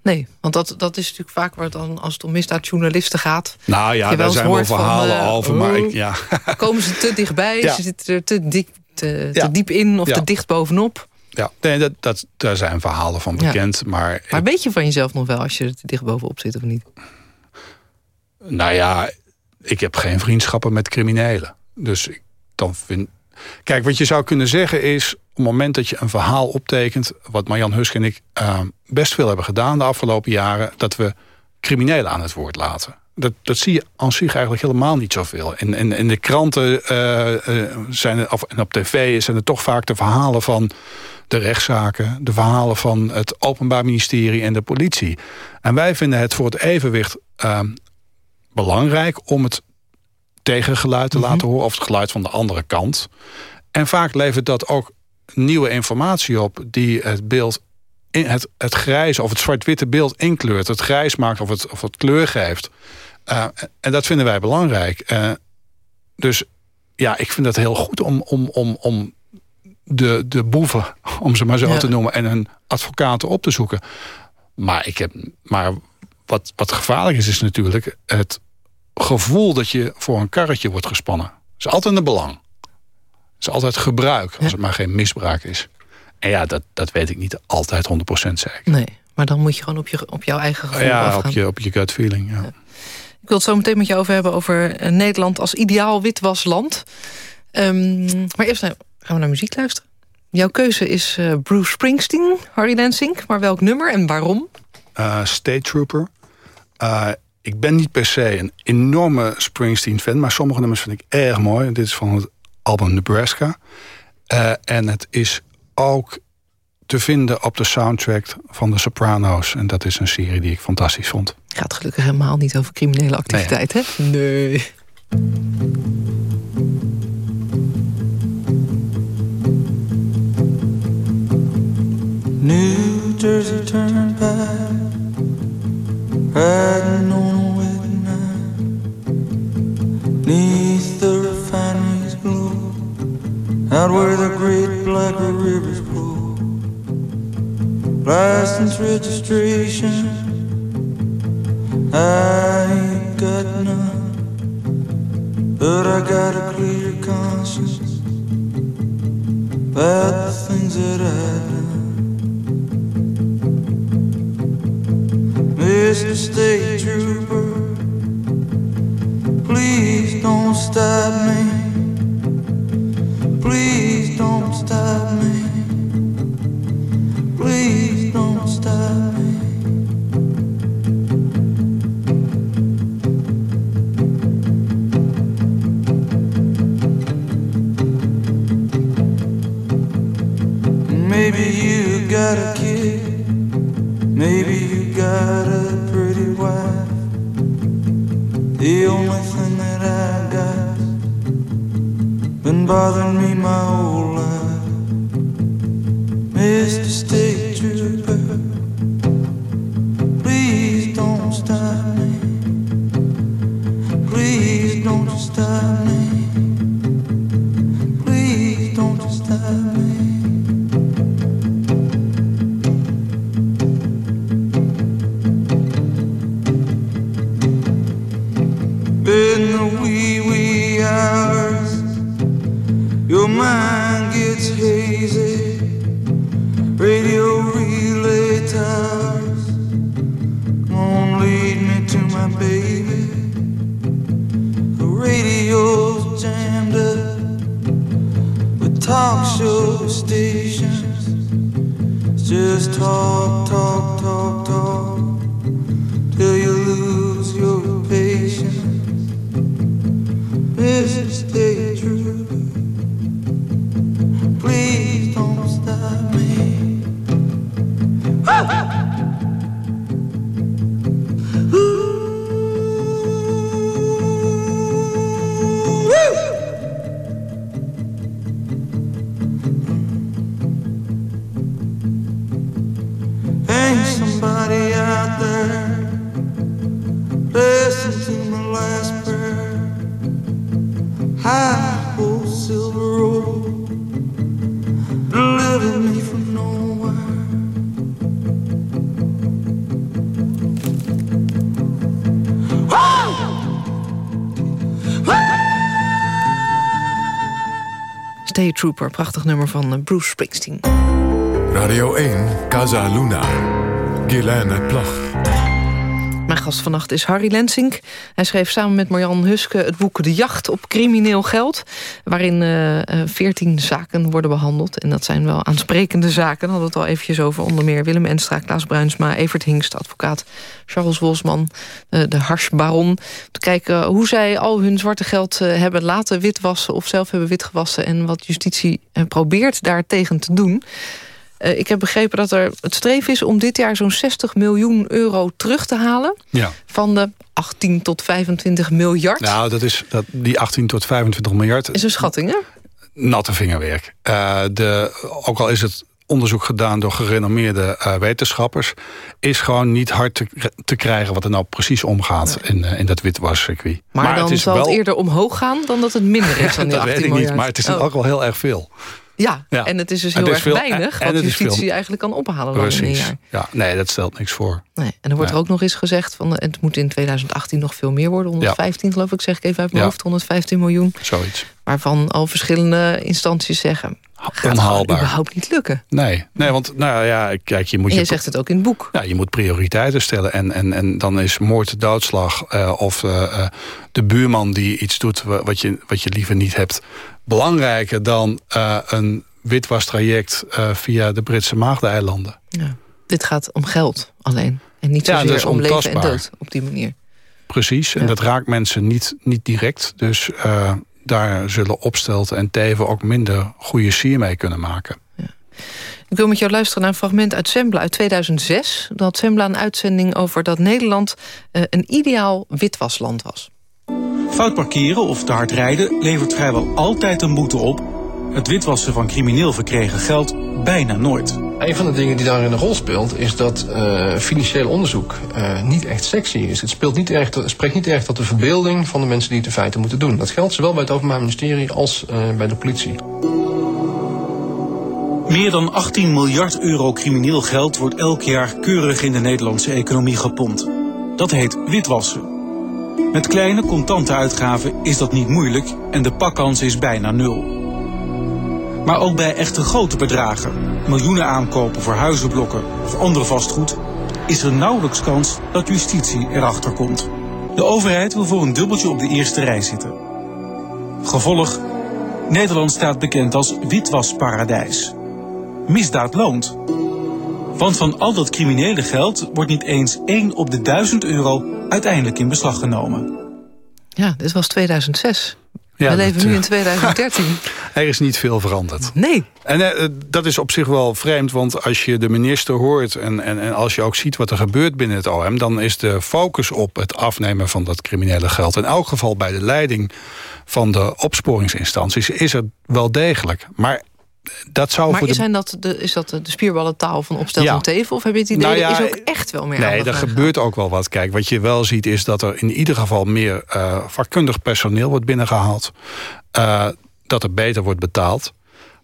Nee, want dat, dat is natuurlijk vaak waar dan, als het om misdaadjournalisten gaat.
Nou ja, daar zijn wel verhalen van, uh, over, maar ik, ja.
Komen ze te dichtbij, ja. ze zitten er te, dik, te, te diep in of te dicht bovenop.
Ja, nee, dat, dat, daar zijn verhalen van bekend. Maar,
maar weet je van jezelf nog wel als je er te dicht bovenop zit of niet?
Nou ja, ik heb geen vriendschappen met criminelen. Dus ik, dan vind, Kijk, wat je zou kunnen zeggen is... op het moment dat je een verhaal optekent... wat Marjan Husk en ik uh, best veel hebben gedaan de afgelopen jaren... dat we criminelen aan het woord laten. Dat, dat zie je aan zich eigenlijk helemaal niet zoveel. In, in, in de kranten uh, uh, zijn er, en op tv zijn er toch vaak de verhalen van de rechtszaken... de verhalen van het Openbaar Ministerie en de politie. En wij vinden het voor het evenwicht ehm, belangrijk... om het tegengeluid te laten mhm. horen... of het geluid van de andere kant. En vaak levert dat ook nieuwe informatie op... die het beeld, in het, het grijze of het zwart-witte beeld inkleurt. Het grijs maakt of het, of het kleur geeft. Uh, en dat vinden wij belangrijk. Uh, dus ja, ik vind het heel goed om, om, om, om de, de boeven, om ze maar zo ja. te noemen... en hun advocaten op te zoeken. Maar, ik heb, maar wat, wat gevaarlijk is, is natuurlijk het gevoel dat je voor een karretje wordt gespannen. Dat is altijd een belang. Het is altijd gebruik, als het maar geen misbruik is. En ja, dat, dat weet ik niet altijd 100% zeker.
Nee, maar dan moet je gewoon op, je, op jouw eigen gevoel
Ja,
afgaan.
op je, op je gut feeling, ja. ja.
Ik wil het zo meteen met je over hebben over eh, Nederland als ideaal witwasland. Um, maar eerst gaan we naar muziek luisteren. Jouw keuze is uh, Bruce Springsteen, Harry Lansing. Maar welk nummer en waarom?
Uh, State Trooper. Uh, ik ben niet per se een enorme Springsteen-fan... maar sommige nummers vind ik erg mooi. Dit is van het album Nebraska. Uh, en het is ook te vinden op de soundtrack van The Sopranos. En dat is een serie die ik fantastisch vond.
Gaat gelukkig helemaal niet over criminele activiteit, nee. hè? Nee. New Jersey Turnpike Riding on a wet night, neath the refinery's glow, out where the great black rivers flow. License registration, I ain't got none, but
I got a clear conscience about the things that I've done. Mr. State Trooper, please don't stop me. Please don't stop me. Please don't stop me. Maybe you got a kid. Maybe got a pretty wife. The only thing that I got been bothering me my whole life. Mr. State Trooper,
prachtig nummer van eh, Bruce Springsteen.
Radio 1, Casa Luna. Guilaine Plag.
Vannacht is Harry Lensink. Hij schreef samen met Marjan Huske het boek De Jacht op Crimineel Geld... waarin veertien zaken worden behandeld. En dat zijn wel aansprekende zaken. Hadden het al eventjes over. Onder meer Willem Enstra, Klaas Bruinsma, Evert Hingst... advocaat Charles Wolsman, uh, de harsbaron. Te kijken hoe zij al hun zwarte geld hebben laten witwassen... of zelf hebben witgewassen. En wat justitie probeert daartegen te doen... Uh, ik heb begrepen dat er het streven is om dit jaar zo'n 60 miljoen euro terug te halen.
Ja.
Van de 18 tot 25 miljard.
Nou, dat is, dat, die 18 tot 25 miljard...
Is een schatting, hè?
Natte vingerwerk. Uh, de, ook al is het onderzoek gedaan door gerenommeerde uh, wetenschappers... is gewoon niet hard te, te, krijgen wat er nou precies omgaat nee. in, uh, in dat witwascircuit.
Maar, maar dan het zal wel... het eerder omhoog gaan dan dat het minder is dan die 18
Dat weet ik
miljard.
niet, maar het is oh. ook wel heel erg veel.
Ja, ja, en het is dus heel erg veel, weinig wat justitie eigenlijk kan ophalen
Precies.
een jaar.
Ja, nee, dat stelt niks voor.
Nee, en er wordt nee. er ook nog eens gezegd... Van, het moet in 2018 nog veel meer worden. 115 ja. geloof ik, zeg ik even uit mijn ja. hoofd. 115 miljoen.
Zoiets.
Waarvan al verschillende instanties zeggen... Gaat
Onhaalbaar.
überhaupt niet lukken.
Nee, nee want nou ja, kijk, je moet...
Je,
je
zegt het ook in het boek.
Ja, je moet prioriteiten stellen. En, en, en dan is moord, doodslag uh, of uh, de buurman die iets doet... wat je, wat je liever niet hebt... belangrijker dan uh, een witwastraject via de Britse Maagdeneilanden.
Ja. Dit gaat om geld alleen. En niet zozeer ja, om leven en dood op die manier.
Precies, en ja. dat raakt mensen niet, niet direct. Dus uh, daar zullen Opstelten en Teven ook minder goede sier mee kunnen maken.
Ja. Ik wil met jou luisteren naar een fragment uit Zembla uit 2006. Dat Zembla een uitzending over dat Nederland uh, een ideaal witwasland was.
Fout parkeren of te hard rijden levert vrijwel altijd een boete op het witwassen van crimineel verkregen geld bijna nooit.
Een van de dingen die daarin een rol speelt... is dat uh, financieel onderzoek uh, niet echt sexy is. Het, speelt niet het spreekt niet echt tot de verbeelding van de mensen die het in feite moeten doen. Dat geldt zowel bij het Openbaar Ministerie als uh, bij de politie.
Meer dan 18 miljard euro crimineel geld wordt elk jaar keurig in de Nederlandse economie gepompt. Dat heet witwassen. Met kleine contante uitgaven is dat niet moeilijk en de pakkans is bijna nul. Maar ook bij echte grote bedragen, miljoenen aankopen voor huizenblokken of andere vastgoed, is er nauwelijks kans dat justitie erachter komt. De overheid wil voor een dubbeltje op de eerste rij zitten. Gevolg: Nederland staat bekend als witwasparadijs. Misdaad loont. Want van al dat criminele geld wordt niet eens 1 op de 1000 euro uiteindelijk in beslag genomen.
Ja, dit was 2006.
Ja,
We leven
dat,
nu in 2013.
Er is niet veel veranderd.
Nee.
En eh, dat is op zich wel vreemd, want als je de minister hoort... En, en, en als je ook ziet wat er gebeurt binnen het OM... dan is de focus op het afnemen van dat criminele geld... in elk geval bij de leiding van de opsporingsinstanties... is er wel degelijk. Maar dat zou
Maar
voor de...
zijn dat de, is dat de spierballentaal van opstel
Ja.
van Teven? Of heb je het idee,
Nou ja,
er is ook echt wel meer
Nee, er gebeurt ook wel wat. Kijk, wat je wel ziet is dat er in ieder geval meer eh, vakkundig personeel wordt binnengehaald. Eh, dat er beter wordt betaald.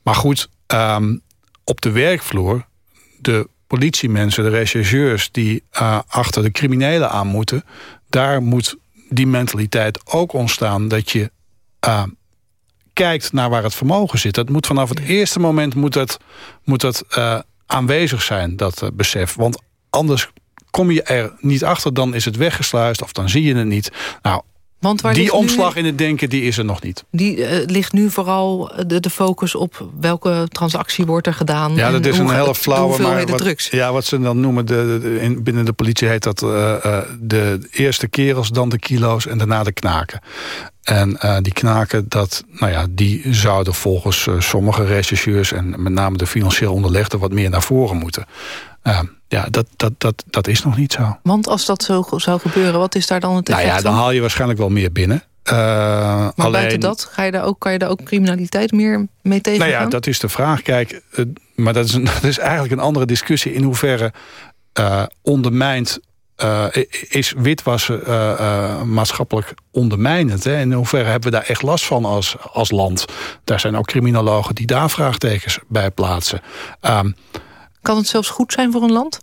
Maar goed, ehm, op de werkvloer, de politiemensen, de rechercheurs die eh, achter de criminelen aan moeten, daar moet die mentaliteit ook ontstaan dat je kijkt naar waar het vermogen zit. Dat moet vanaf het eerste moment moet het, moet het eh, aanwezig zijn, dat eh, besef. Want anders kom je er niet achter, dan is het weggesluist of dan zie je het niet. Nou,
Want waar
die
nu-
omslag in het denken, die is er nog niet.
Die eh, ligt nu vooral de, de focus op welke transactie wordt er gedaan.
Ja, dat is een hele flauwe... Maar wat,
drugs.
ja, wat ze dan noemen, de, de- in, binnen de politie heet dat eh, eh, de eerste kerels, dan de kilo's en daarna de knaken. En eh, die knaken, dat, nou ja, die zouden volgens eh, sommige rechercheurs... en met name de financieel onderlegden wat meer naar voren moeten. Eh, ja, dat, dat, dat, dat is nog niet zo.
Want als dat zo zou gebeuren, wat is daar dan het
Nou
effect
ja, dan haal je waarschijnlijk wel meer binnen. Eh,
Maar
alleen,
buiten dat, ga je daar ook, kan je daar ook criminaliteit meer mee tegengaan?
Nou ja, dat is de vraag. Kijk, maar dat is, een, dat is eigenlijk een andere discussie... in hoeverre eh ondermijnt... eh, is witwassen maatschappelijk ondermijnend? Hè? In hoeverre hebben we daar echt last van als, als land? Daar zijn ook criminologen die daar vraagtekens bij plaatsen. Ehm,
Kan het zelfs goed zijn voor een land?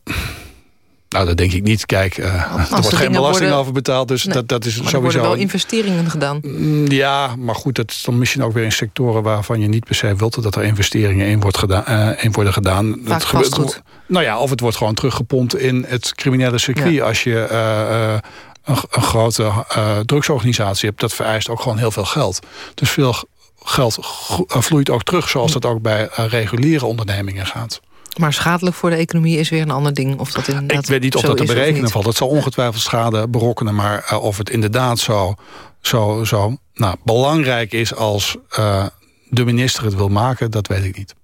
nou, dat denk ik niet. Kijk, eh, er wordt geen belasting
worden-
over betaald. Dus
Nee,
dat, dat is
Maar er
sowieso...
worden wel investeringen gedaan.
Mm, Ja, maar goed, dat is dan misschien ook weer in sectoren waarvan je niet per se wilt dat er investeringen in, wordt gedaan, eh, in worden gedaan.
Vaak
dat gebeurt-
vastgoed.
Nou ja, of het wordt gewoon teruggepompt in het criminele circuit.
Ja.
Als je eh, een, een grote drugsorganisatie hebt, dat vereist ook gewoon heel veel geld. Dus veel geld vloeit ook terug, zoals dat ook bij reguliere ondernemingen gaat.
Maar schadelijk voor de economie is weer een ander ding. Of dat inderdaad
Ik weet niet of dat te berekenen valt. Het zal ongetwijfeld schade berokkenen. Maar eh, of het inderdaad zo, zo, zo nou, belangrijk is als eh, de minister het wil maken, dat weet ik niet.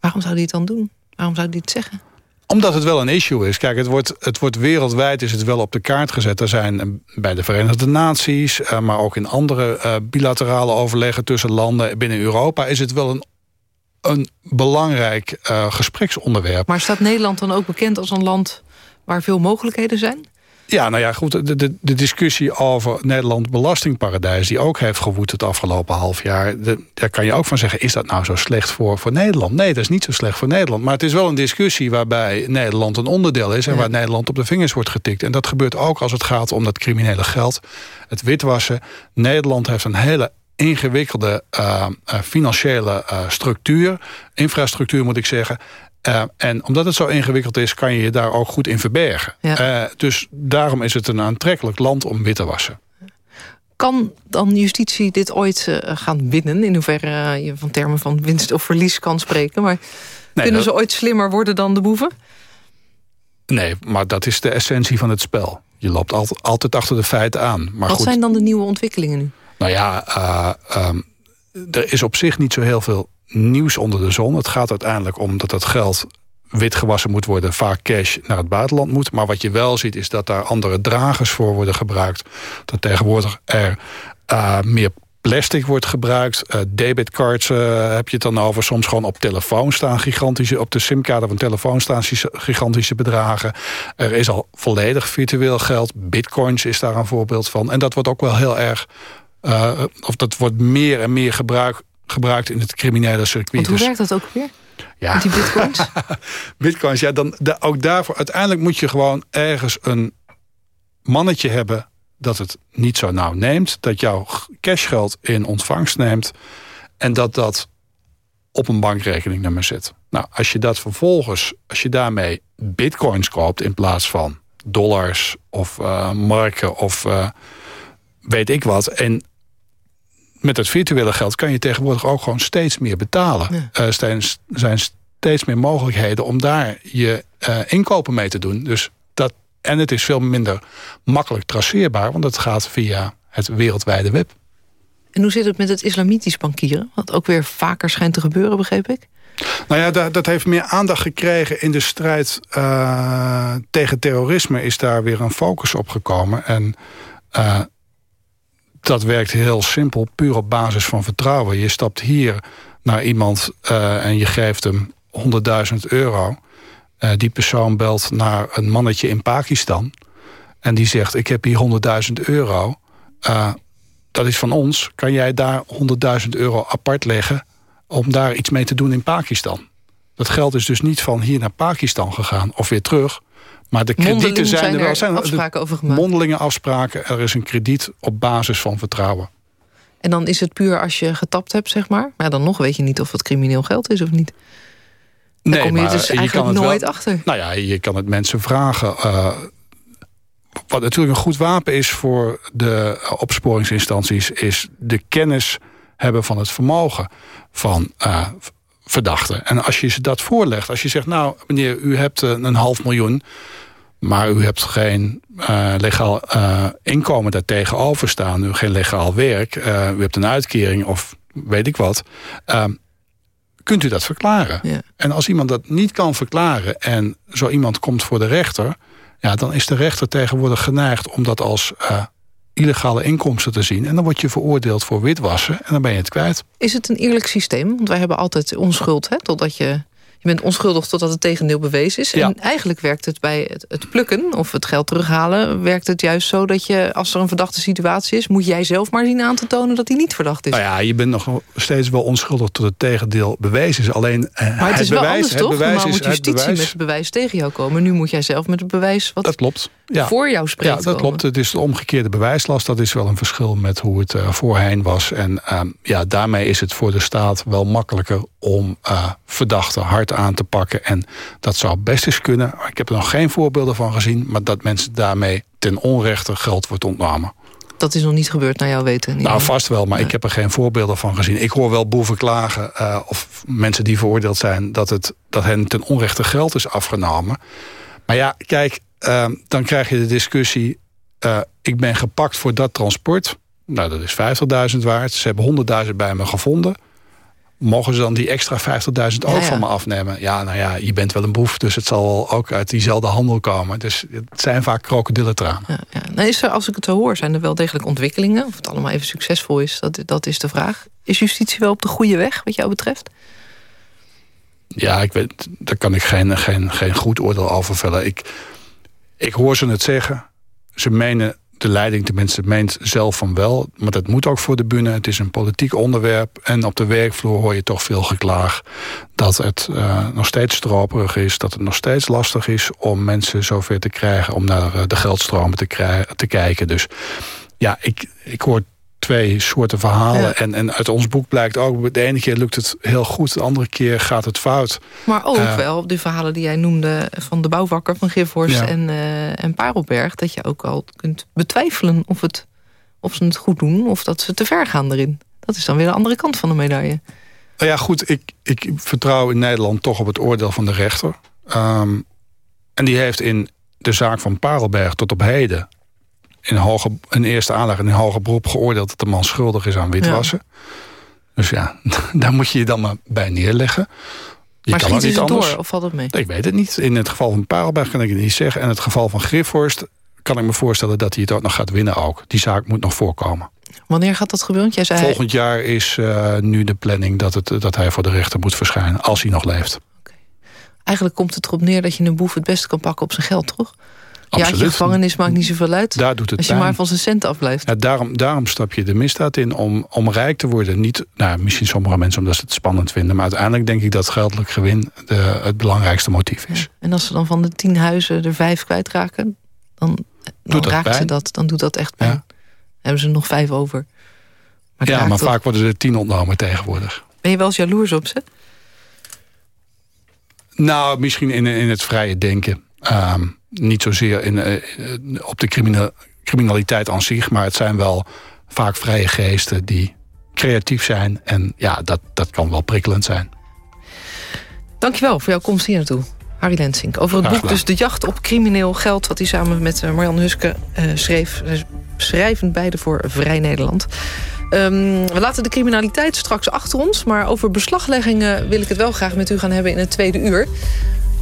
Waarom zou die het dan doen? Waarom zou die het zeggen?
Omdat het wel een issue is. Kijk, het wordt, het wordt wereldwijd is het wel op de kaart gezet. Er zijn eh, bij de Verenigde Naties, maar ook in andere bilaterale overleggen tussen landen binnen Europa, is het wel een, een belangrijk eh, gespreksonderwerp.
Maar staat Nederland dan ook bekend als een land waar veel mogelijkheden zijn?
Ja, nou ja, goed. De, de, de discussie over Nederland belastingparadijs... die ook heeft gewoed het afgelopen half jaar... De, daar kan je ook van zeggen, is dat nou zo slecht voor, voor Nederland? Nee, dat is niet zo slecht voor Nederland. Maar het is wel een discussie waarbij Nederland een onderdeel is... en
Ja.
waar Nederland op de vingers wordt getikt. En dat gebeurt ook als het gaat om dat criminele geld. Het witwassen. Nederland heeft een hele ingewikkelde eh, eh, financiële eh, structuur. Infrastructuur moet ik zeggen. En omdat het zo ingewikkeld is, kan je je daar ook goed in verbergen.
Ja.
Dus daarom is het een aantrekkelijk land om wit te wassen.
Kan dan justitie dit ooit gaan winnen? In hoeverre je van termen van winst of verlies kan spreken. Maar kunnen
dat-
ze ooit slimmer worden dan de boeven?
Nee, maar dat is de essentie van het spel. Je loopt altijd, altijd achter de feiten aan. Maar
Wat
goed,
zijn dan de nieuwe ontwikkelingen nu?
Nou ja, eh, ehm, er is op zich niet zo heel veel nieuws onder de zon. Het gaat uiteindelijk om dat dat geld wit gewassen moet worden, vaak cash naar het buitenland moet. Maar wat je wel ziet is dat daar andere dragers voor worden gebruikt. Dat tegenwoordig er eh, meer plastic wordt gebruikt. Eh, debitcards heb je het dan over. Soms gewoon op telefoon staan gigantische... op de simkaart van telefoon staan gigantische bedragen. Er is al volledig virtueel geld. Bitcoins is daar een voorbeeld van. En dat wordt ook wel heel erg... eh, of dat wordt meer en meer gebruik, gebruikt in het criminele circuit.
Want hoe
Dus-
werkt dat ook weer?
ja.
Met die bitcoins?
Bitcoins, ja, dan, da- ook daarvoor... Uiteindelijk moet je gewoon ergens een mannetje hebben... dat het niet zo nauw neemt. Dat jouw cashgeld in ontvangst neemt. En dat dat op een bankrekeningnummer zit. Nou, als je dat vervolgens, als je daarmee bitcoins koopt in plaats van dollars of uh, marken of uh, weet ik wat. En met het virtuele geld kan je tegenwoordig ook gewoon steeds meer betalen. Ja. Uh, zijn steeds meer mogelijkheden om daar je inkopen mee te doen. Dus dat, en het is veel minder makkelijk traceerbaar, want het gaat via het wereldwijde web.
En hoe zit het met het islamitisch bankieren? Wat ook weer vaker schijnt te gebeuren, begreep ik?
Nou ja, dat, dat heeft meer aandacht gekregen in de strijd uh, tegen terrorisme. Is daar weer een focus op gekomen. En uh, dat werkt heel simpel, puur op basis van vertrouwen. Je stapt hier naar iemand uh, en je geeft hem 100.000 euro. die persoon belt naar een mannetje in Pakistan. En die zegt, ik heb hier 100.000 euro dat is van ons. Kan jij daar 100.000 euro apart leggen om daar iets mee te doen in Pakistan? Dat geld is dus niet van hier naar Pakistan gegaan of weer terug. Maar de kredieten zijn,
zijn
er wel.
Zijn afspraken over gemaakt.
Mondelinge afspraken. Er is een krediet op basis van vertrouwen.
En dan is het puur als je getapt hebt, zeg maar. Maar dan nog weet je niet of het crimineel geld is of niet. Dan
nee,
kom je
maar
dus eigenlijk
je kan
nooit
wel,
achter.
Nou ja, je kan het mensen vragen. Uh, wat natuurlijk een goed wapen is voor de opsporingsinstanties... is de kennis hebben van het vermogen van uh, verdachten. En als je ze dat voorlegt, als je zegt... nou, meneer, u hebt een half miljoen... maar u hebt geen uh, legaal uh, inkomen daartegenover staan... u hebt geen legaal werk, u hebt een uitkering of weet ik wat... kunt u dat verklaren?
Ja.
En als iemand dat niet kan verklaren... en zo iemand komt voor de rechter ja, dan is de rechter tegenwoordig geneigd om dat als illegale inkomsten te zien. En dan word je veroordeeld voor witwassen en dan ben je het kwijt.
Is het een eerlijk systeem? Want wij hebben altijd onschuld, hè, totdat je... Je bent onschuldig totdat het tegendeel bewezen is.
Ja.
En eigenlijk werkt het bij het, het, plukken of het geld terughalen... werkt het juist zo dat je, als er een verdachte situatie is... moet jij zelf maar zien aan te tonen dat hij niet verdacht is.
Nou ja, je bent nog steeds wel onschuldig tot het tegendeel bewezen is. Alleen uh,
maar het is
bewijs,
wel anders, toch?
bewijs
Normaal
is
moet justitie
bewijs.
met het bewijs tegen jou komen. Nu moet jij zelf met het bewijs wat
dat klopt. Ja.
voor jou spreekt
Ja, dat
komen.
klopt. Het is de omgekeerde bewijslast. Dat is wel een verschil met hoe het uh, voorheen was. En uh, ja, daarmee is het voor de staat wel makkelijker om uh, verdachten hard aan te pakken. En dat zou best eens kunnen. Ik heb er nog geen voorbeelden van gezien. Maar dat mensen daarmee ten onrechte geld wordt ontnomen.
Dat is nog niet gebeurd naar jouw weten?
Nou, vast wel, maar ik heb er geen voorbeelden van gezien. Ik hoor wel boeven klagen, uh, of mensen die veroordeeld zijn... Dat, het, dat hen ten onrechte geld is afgenomen. Maar ja, kijk, uh, dan krijg je de discussie... Uh, ik ben gepakt voor dat transport. Nou, dat is 50.000 waard. Ze hebben 100.000 bij me gevonden. Mogen ze dan die extra 50.000 ook ja, ja. van me afnemen? Ja, nou ja, je bent wel een boef, dus het zal ook uit diezelfde handel komen. Dus het zijn vaak krokodillentranen.
Ja, ja. Nou is er, als ik het zo hoor, zijn er wel degelijk ontwikkelingen. Of het allemaal even succesvol is, dat, dat is de vraag. Is justitie wel op de goede weg, wat jou betreft?
Ja, ik weet, daar kan ik geen, geen, geen goed oordeel over vellen. Ik, ik hoor ze het zeggen. Ze menen de leiding tenminste meent zelf van wel. Maar dat moet ook voor de bühne. Het is een politiek onderwerp. En op de werkvloer hoor je toch veel geklaag... dat het uh, nog steeds stroperig is. Dat het nog steeds lastig is om mensen zover te krijgen... om naar uh, de geldstromen te, te kijken. Dus ja, ik, ik hoor twee soorten verhalen. Ja. En, en uit ons boek blijkt ook... de ene keer lukt het heel goed, de andere keer gaat het fout.
Maar ook uh, wel de verhalen die jij noemde... van de bouwvakker van Gifhorst
Ja.
en, uh, en Parelberg... dat je ook al kunt betwijfelen of, het, of ze het goed doen... of dat ze te ver gaan erin. Dat is dan weer de andere kant van de medaille.
Nou ja, goed, ik, ik vertrouw in Nederland toch op het oordeel van de rechter. Um, en die heeft in de zaak van Parelberg tot op heden in, hoge, in eerste aanleg en in hoger beroep geoordeeld... dat de man schuldig is aan witwassen. Ja. Dus ja, daar moet je je dan maar bij neerleggen. Je
maar
kan
schiet
niet
het
anders.
door of valt het mee?
Ik weet het niet. In het geval van Parelberg kan ik het niet zeggen. En in het geval van Griffhorst kan ik me voorstellen... dat hij het ook nog gaat winnen ook. Die zaak moet nog voorkomen.
Wanneer gaat dat gebeuren? Jij zei
Volgend jaar is uh, nu de planning dat, het, dat hij voor de rechter moet verschijnen. Als hij nog leeft.
Okay. Eigenlijk komt het erop neer dat je een boef het beste kan pakken op zijn geld, toch?
Absoluut.
Ja, je gevangenis maakt niet zoveel uit.
Daar doet het
als je
pijn.
maar van zijn centen afblijft.
Ja, daarom, daarom stap je de misdaad in om, om rijk te worden. Niet, nou, misschien sommige mensen omdat ze het spannend vinden. Maar uiteindelijk denk ik dat geldelijk gewin de, het belangrijkste motief is. Ja.
En als ze dan van de tien huizen er vijf kwijtraken... dan dan raakt ze dat, dan doet dat echt pijn. Hebben ze er nog vijf over. het
ja, maar vaak worden er tien ontnomen tegenwoordig.
Ben je wel eens jaloers op ze?
Nou, misschien in, in het vrije denken. Ehm, niet zozeer in, eh, op de crimina- criminaliteit aan zich... maar het zijn wel vaak vrije geesten die creatief zijn. En ja, dat, dat kan wel prikkelend zijn.
Dankjewel voor jouw komst hier naartoe. Harry Lensink. Over het boek dus De Jacht op Crimineel Geld... wat hij samen met eh, Marjan Huske eh, schreef. Schrijven beide voor Vrij Nederland. Ehm, we laten de criminaliteit straks achter ons... maar over beslagleggingen wil ik het wel graag met u gaan hebben in het tweede uur.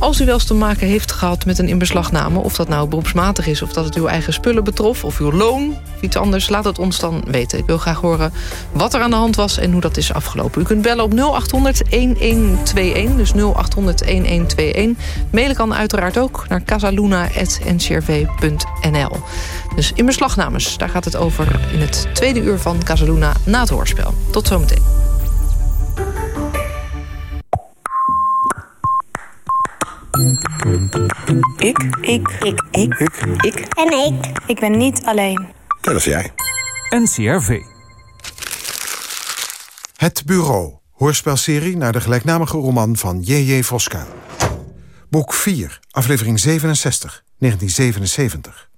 Als u wel eens te maken heeft gehad met een inbeslagname... of dat nou beroepsmatig is of dat het uw eigen spullen betrof... of uw loon of iets anders, laat het ons dan weten. Ik wil graag horen wat er aan de hand was en hoe dat is afgelopen. U kunt bellen op 0800-1121, dus 0800-1121. Mailen kan uiteraard ook naar casaluna.ncrv.nl. Dus inbeslagnames, daar gaat het over in het tweede uur van Casaluna na het hoorspel. Tot zometeen.
Ik. Ik. Ik. Ik. Ik. Ik. En ik. Ik ben niet alleen.
Dat is jij.
NCRV.
Het Bureau. Hoorspelserie naar de gelijknamige roman van J.J. Voskuil. Boek 4, aflevering 67, 1977.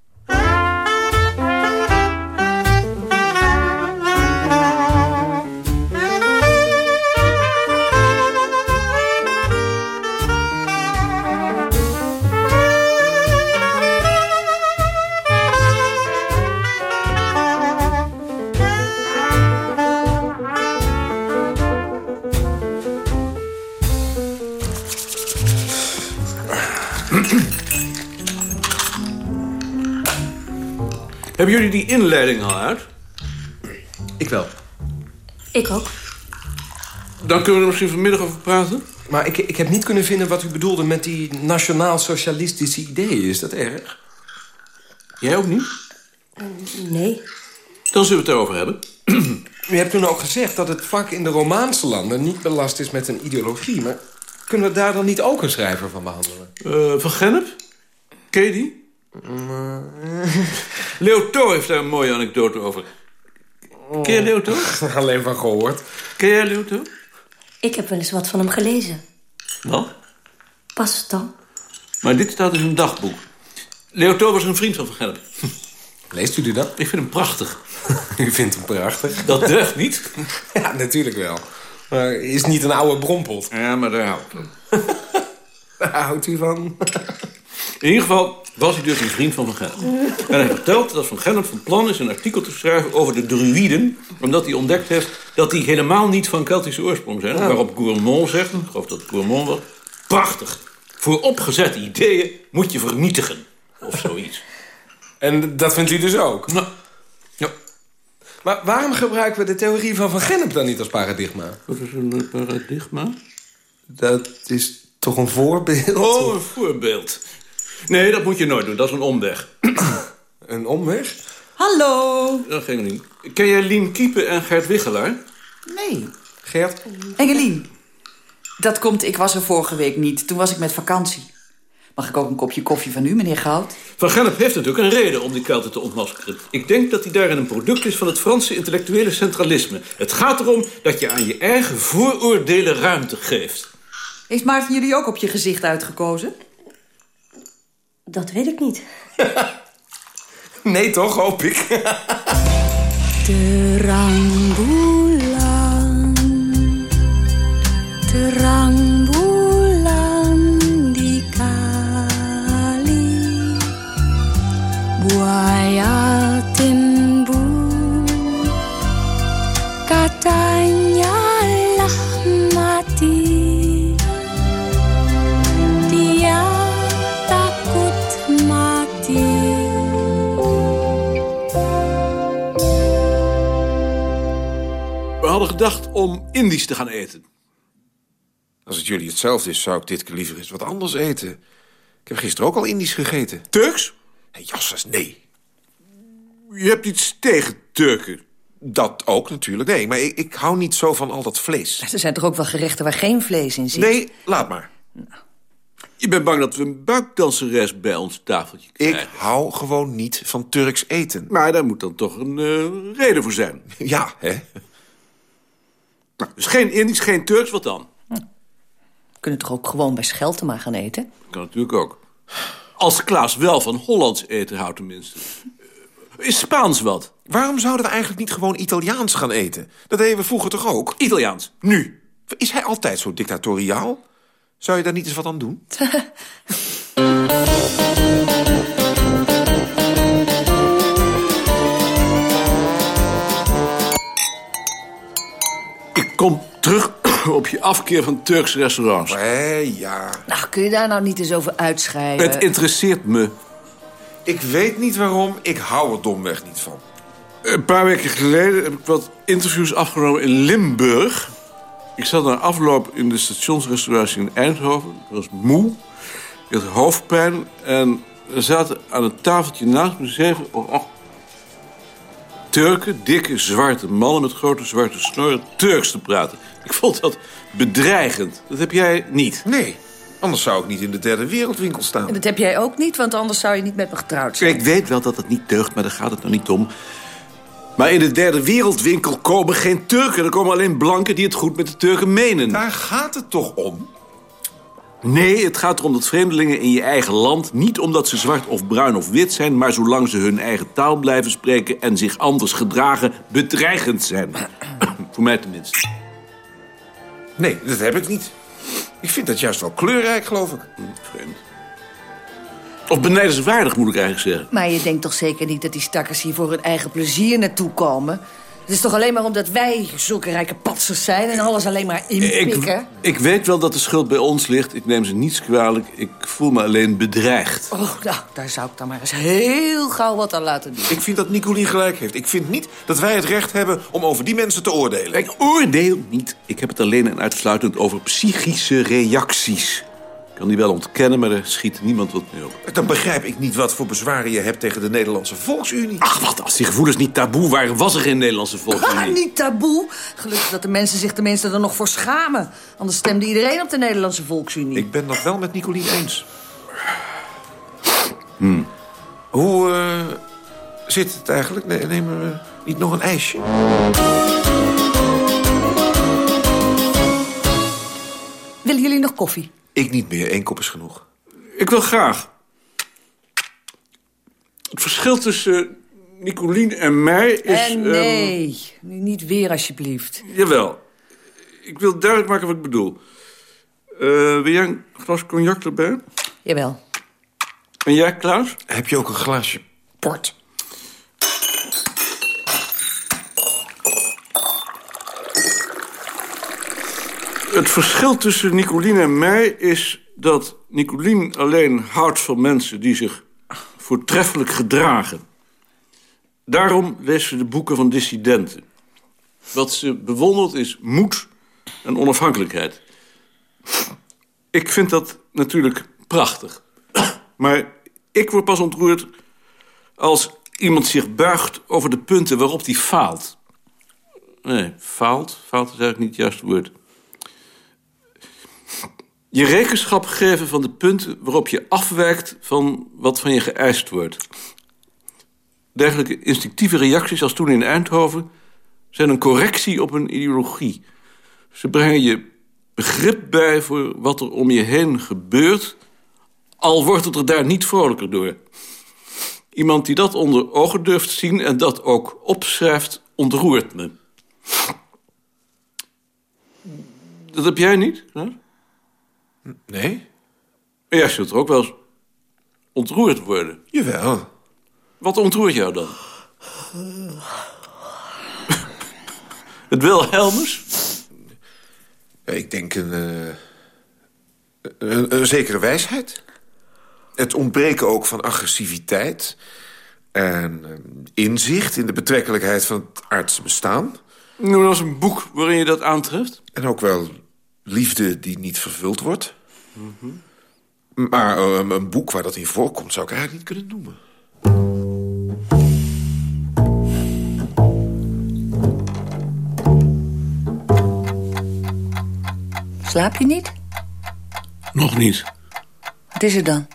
Hebben jullie die inleiding al uit?
Ik wel.
Ik ook.
Dan kunnen we er misschien vanmiddag over praten.
Maar ik, ik heb niet kunnen vinden wat u bedoelde met die nationaal-socialistische ideeën. Is dat erg?
Jij ook niet?
Nee.
Dan zullen we het erover hebben.
U hebt toen ook gezegd dat het vak in de Romaanse landen niet belast is met een ideologie. Maar kunnen we daar dan niet ook een schrijver van behandelen?
Eh, van Gennep? Die? Leo Tho heeft daar een mooie anekdote over. Ken je Leo?
Alleen van gehoord.
Ken jij Leo?
Ik heb wel eens wat van hem gelezen.
Wat?
Pas dan.
Maar dit staat in een dagboek. Leo Tho was een vriend van Van Gennep.
Leest u die dan?
Ik vind hem prachtig.
U vindt hem prachtig.
Dat deugt niet.
Ja, natuurlijk wel. Maar is niet een oude brompot.
Ja, maar daar houdt hij.
Daar houdt u van.
In ieder geval was hij dus een vriend van Van Gennep. En hij vertelt dat Van Gennep van plan is een artikel te schrijven over de druïden... omdat hij ontdekt heeft dat die helemaal niet van Keltische oorsprong zijn. Waarop Gourmand zegt, ik geloof dat het Gourmand was... prachtig, voor opgezette ideeën moet je vernietigen. Of zoiets.
En dat vindt u dus ook?
Nou, ja.
Maar waarom gebruiken we de theorie van Van Gennep dan niet als paradigma?
Wat is een eh, paradigma?
Dat is toch een voorbeeld?
Oh, een voorbeeld. Nee, dat moet je nooit doen. Dat is een omweg.
Een omweg?
Hallo.
Dat ging niet. Ken jij Lien Kiepen en Gert Wichelaar?
Nee.
Gert?
Engelien. Dat komt, ik was er vorige week niet. Toen was ik met vakantie. Mag ik ook een kopje koffie van u, meneer Goud?
Van Gennep heeft natuurlijk een reden om die Kelten te ontmaskeren. Ik denk dat hij daarin een product is van het Franse intellectuele centralisme. Het gaat erom dat je aan je eigen vooroordelen ruimte geeft.
Heeft Maarten jullie ook op je gezicht uitgekozen?
Dat weet ik niet.
Nee toch, hoop ik.
Terang
hadden gedacht om Indisch te gaan eten.
Als het jullie hetzelfde is, zou ik dit keer liever eens wat anders eten. Ik heb gisteren ook al Indisch gegeten.
Turks?
Hey, Jassas, nee.
Je hebt iets tegen Turken.
Dat ook natuurlijk, nee. Maar ik, ik hou niet zo van al dat vlees.
Er zijn toch ook wel gerechten waar geen vlees in zit?
Nee, laat maar.
Je bent bang dat we een buikdanseres bij ons tafeltje krijgen.
Ik hou gewoon niet van Turks eten.
Maar daar moet dan toch een eh, reden voor zijn.
Ja, hè?
Nou, dus geen Indisch, geen Turks, wat dan?
We kunnen toch ook gewoon bij Scheltema gaan eten?
Kan natuurlijk ook. Als Klaas wel van Hollands eten houdt tenminste. Eh, Is Spaans wat?
Waarom zouden we eigenlijk niet gewoon Italiaans gaan eten? Dat deden we vroeger toch ook?
Italiaans, nu.
Is hij altijd zo dictatoriaal? Zou je daar niet eens wat aan doen?
kom terug op je afkeer van Turks restaurants.
Hé, ja.
Nou, kun je daar nou niet eens over uitschrijven?
Het interesseert me.
Ik weet niet waarom, ik hou er domweg niet van.
Een paar weken geleden heb ik wat interviews afgenomen in Limburg. Ik zat na afloop in de stationsrestauratie in Eindhoven. Ik was moe, ik had hoofdpijn... en er zaten aan het tafeltje naast me zeven of acht... Turken, dikke, zwarte mannen met grote zwarte snoren... Turks te praten. Ik vond dat bedreigend. Dat heb jij niet.
Nee, anders zou ik niet in de derde wereldwinkel staan.
En dat heb jij ook niet, want anders zou je niet met me getrouwd zijn.
Ik weet wel dat het niet deugt, maar daar gaat het nou niet om. Maar in de derde wereldwinkel komen geen Turken. Er komen alleen blanken die het goed met de Turken menen.
Daar gaat het toch om?
Nee, het gaat erom dat vreemdelingen in je eigen land... niet omdat ze zwart of bruin of wit zijn... maar zolang ze hun eigen taal blijven spreken... en zich anders gedragen, bedreigend zijn. Voor mij tenminste.
Nee, dat heb ik niet. Ik vind dat juist wel kleurrijk, geloof ik.
Vreemd. Of benijdenswaardig, moet ik eigenlijk zeggen.
Maar je denkt toch zeker niet dat die stakkers hier voor hun eigen plezier naartoe komen? Het is toch alleen maar omdat wij zulke rijke patsers zijn... en alles alleen maar inpikken?
Ik, ik weet wel dat de schuld bij ons ligt. Ik neem ze niets kwalijk. Ik voel me alleen bedreigd.
Oh, nou, daar zou ik dan maar eens heel gauw wat aan laten doen.
Ik vind dat Nicolien gelijk heeft. Ik vind niet dat wij het recht hebben om over die mensen te oordelen.
Ik oordeel niet. Ik heb het alleen en uitsluitend over psychische reacties. Ik kan die wel ontkennen, maar er schiet niemand wat mee op.
Dan begrijp ik niet wat voor bezwaren je hebt tegen de Nederlandse Volksunie.
Ach, wat, als die gevoelens niet taboe waren, was er geen Nederlandse
Ah,
volksunie.
niet taboe. Gelukkig dat de mensen zich tenminste er nog voor schamen. Anders stemde iedereen op de Nederlandse Volksunie.
Ik ben dat wel met Nicolien eens.
Hmm.
Hoe eh, zit het eigenlijk? Ne- Nemen we niet nog een ijsje?
Willen jullie nog koffie?
Ik niet meer. Eén kop is genoeg.
Ik wil graag. Het verschil tussen Nicolien en mij is...
en
ehm,
nee, nu niet weer alsjeblieft.
jawel. Ik wil duidelijk maken wat ik bedoel. Eh, wil jij een glas cognac erbij?
Jawel.
En jij, Klaus?
Heb je ook een glaasje port?
Het verschil tussen Nicolien en mij is dat Nicolien alleen houdt van mensen die zich voortreffelijk gedragen. Daarom leest ze de boeken van dissidenten. Wat ze bewondert is moed en onafhankelijkheid. Ik vind dat natuurlijk prachtig. Maar ik word pas ontroerd als iemand zich buigt over de punten waarop hij faalt. Nee, faalt? Faalt is eigenlijk niet het juiste woord. Je rekenschap geven van de punten waarop je afwijkt van wat van je geëist wordt. Dergelijke instinctieve reacties als toen in Eindhoven zijn een correctie op een ideologie. Ze brengen je begrip bij voor wat er om je heen gebeurt, al wordt het er daar niet vrolijker door. Iemand die dat onder ogen durft zien en dat ook opschrijft, ontroert me. Dat heb jij niet? Hè?
Nee.
Maar jij zult er ook wel eens ontroerd worden.
Jawel.
Wat ontroert jou dan? Het Wilhelmus?
Ik denk een, eh, een, een zekere wijsheid. Het ontbreken ook van agressiviteit. En eh, inzicht in de betrekkelijkheid van het aardse bestaan.
Noem als een boek waarin je dat aantreft.
En ook wel liefde die niet vervuld wordt. Maar eh, een boek waar dat in voorkomt zou ik eigenlijk niet kunnen noemen.
Slaap je niet?
Nog niet.
Wat is er dan?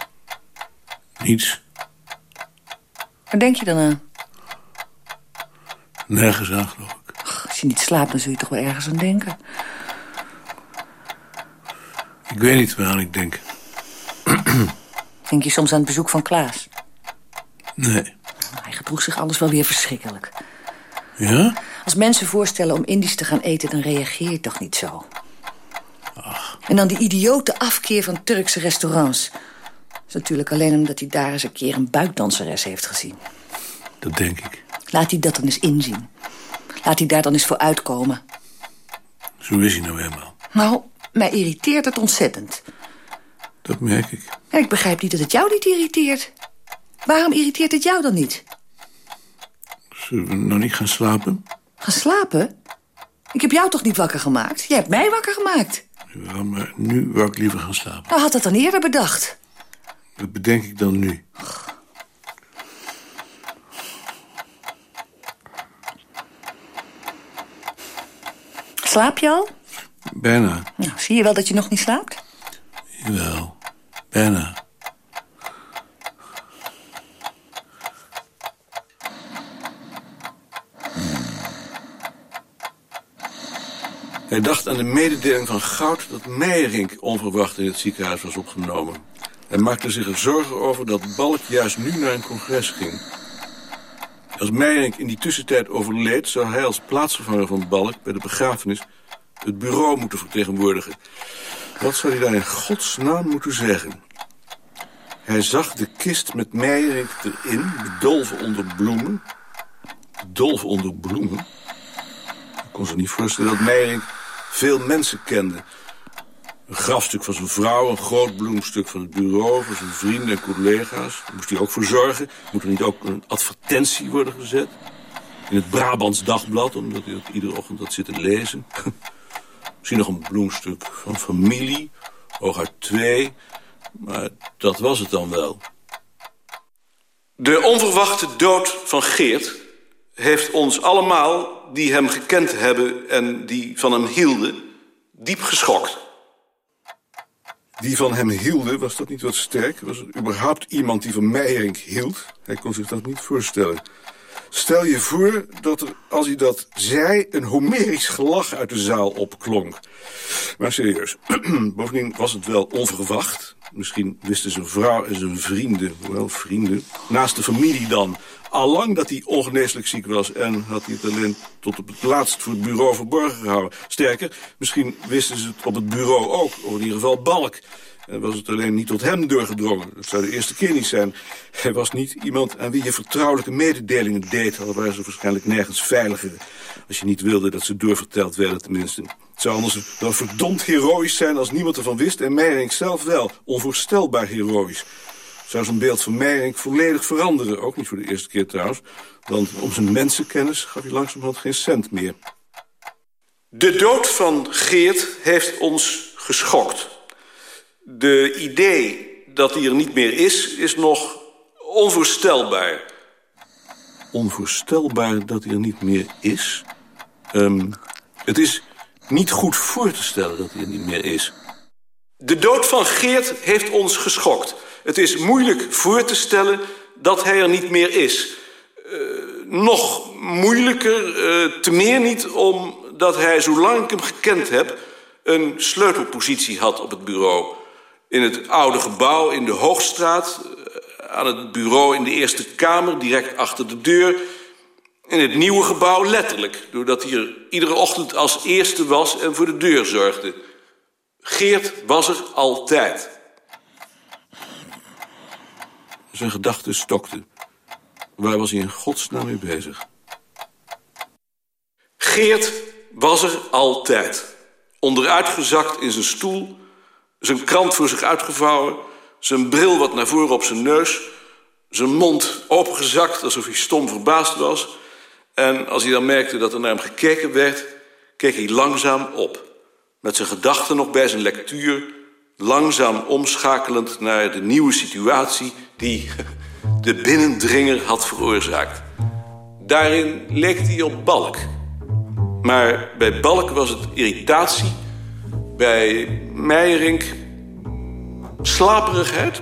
Niets.
Waar denk je dan aan?
Nergens aan, geloof ik.
Als je niet slaapt, dan zul je toch wel ergens aan denken.
Ik weet niet waaraan ik denk.
Denk je soms aan het bezoek van Klaas?
Nee.
Hij gedroeg zich anders wel weer verschrikkelijk.
Ja?
Als mensen voorstellen om Indisch te gaan eten, dan reageer je toch niet zo? En dan die idiote afkeer van Turkse restaurants. Dat is natuurlijk alleen omdat hij daar eens een keer een buikdanseres heeft gezien.
Dat denk ik.
Laat hij dat dan eens inzien. Laat hij daar dan eens voor uitkomen.
Zo is hij nou helemaal.
Nou, mij irriteert het ontzettend.
Dat merk ik.
En ik begrijp niet dat het jou niet irriteert. Waarom irriteert het jou dan niet?
Zullen we nou niet gaan slapen?
Gaan slapen? Ik heb jou toch niet wakker gemaakt? Jij hebt mij wakker gemaakt.
Ja, maar nu wou ik liever gaan slapen.
Nou had dat dan eerder bedacht.
Dat bedenk ik dan nu.
Slaap je al?
Bijna.
Nou, zie je wel dat je nog niet slaapt?
Jawel. Bijna. Hij dacht aan de mededeling van Goud dat Meijerink onverwacht in het ziekenhuis was opgenomen. Hij maakte zich er zorgen over dat Balk juist nu naar een congres ging. Als Meijerink in die tussentijd overleed... zou hij als plaatsvervanger van Balk bij de begrafenis het bureau moeten vertegenwoordigen. Wat zou hij daar in godsnaam moeten zeggen? Hij zag de kist met Meijerink erin, bedolven onder bloemen. Bedolven onder bloemen? Ik kon zich niet voorstellen dat Meijerink veel mensen kende. Een grafstuk van zijn vrouw, een groot bloemstuk van het bureau... voor zijn vrienden en collega's. Daar moest hij ook voor zorgen. Moet er niet ook een advertentie worden gezet? In het Brabants Dagblad, omdat hij dat iedere ochtend had zitten lezen. Misschien nog een bloemstuk van familie, hooguit twee. Maar dat was het dan wel. De onverwachte dood van Geert heeft ons allemaal... die hem gekend hebben en die van hem hielden, diep geschokt. Die van hem hielden, was dat niet wat sterk? Was er überhaupt iemand die van Meijerink hield? Hij kon zich dat niet voorstellen. Stel je voor dat er, als hij dat zei, een homerisch gelach uit de zaal opklonk. Maar serieus, bovendien was het wel onverwacht. Misschien wisten zijn vrouw en zijn vrienden, wel vrienden, naast de familie dan... allang dat hij ongeneeslijk ziek was en had hij het alleen tot op het laatst voor het bureau verborgen gehouden. Sterker, misschien wisten ze het op het bureau ook, of in ieder geval Balk... En was het alleen niet tot hem doorgedrongen. Dat zou de eerste keer niet zijn. Hij was niet iemand aan wie je vertrouwelijke mededelingen deed... al waren ze waarschijnlijk nergens veiliger. Als je niet wilde dat ze doorverteld werden tenminste. Het zou anders dan verdomd heroïs zijn als niemand ervan wist... en Meijering zelf wel. Onvoorstelbaar heroïs. Zou zijn beeld van Meijering volledig veranderen. Ook niet voor de eerste keer trouwens. Want om zijn mensenkennis gaf hij langzamerhand geen cent meer. De dood van Geert heeft ons geschokt. De idee dat hij er niet meer is, is nog onvoorstelbaar. Onvoorstelbaar dat hij er niet meer is? Um, het is niet goed voor te stellen dat hij er niet meer is. De dood van Geert heeft ons geschokt. Het is moeilijk voor te stellen dat hij er niet meer is. Uh, nog moeilijker, uh, te meer niet omdat hij, zolang ik hem gekend heb... een sleutelpositie had op het bureau in het oude gebouw in de Hoogstraat... aan het bureau in de Eerste Kamer, direct achter de deur... in het nieuwe gebouw letterlijk... doordat hij er iedere ochtend als eerste was en voor de deur zorgde. Geert was er altijd. Zijn gedachten stokten. Waar was hij in godsnaam mee bezig? Geert was er altijd. Onderuitgezakt in zijn stoel zijn krant voor zich uitgevouwen, zijn bril wat naar voren op zijn neus... zijn mond opengezakt alsof hij stom verbaasd was... en als hij dan merkte dat er naar hem gekeken werd... keek hij langzaam op, met zijn gedachten nog bij zijn lectuur... langzaam omschakelend naar de nieuwe situatie... die de binnendringer had veroorzaakt. Daarin leek hij op Balk. Maar bij Balk was het irritatie bij Meijerink slaperigheid?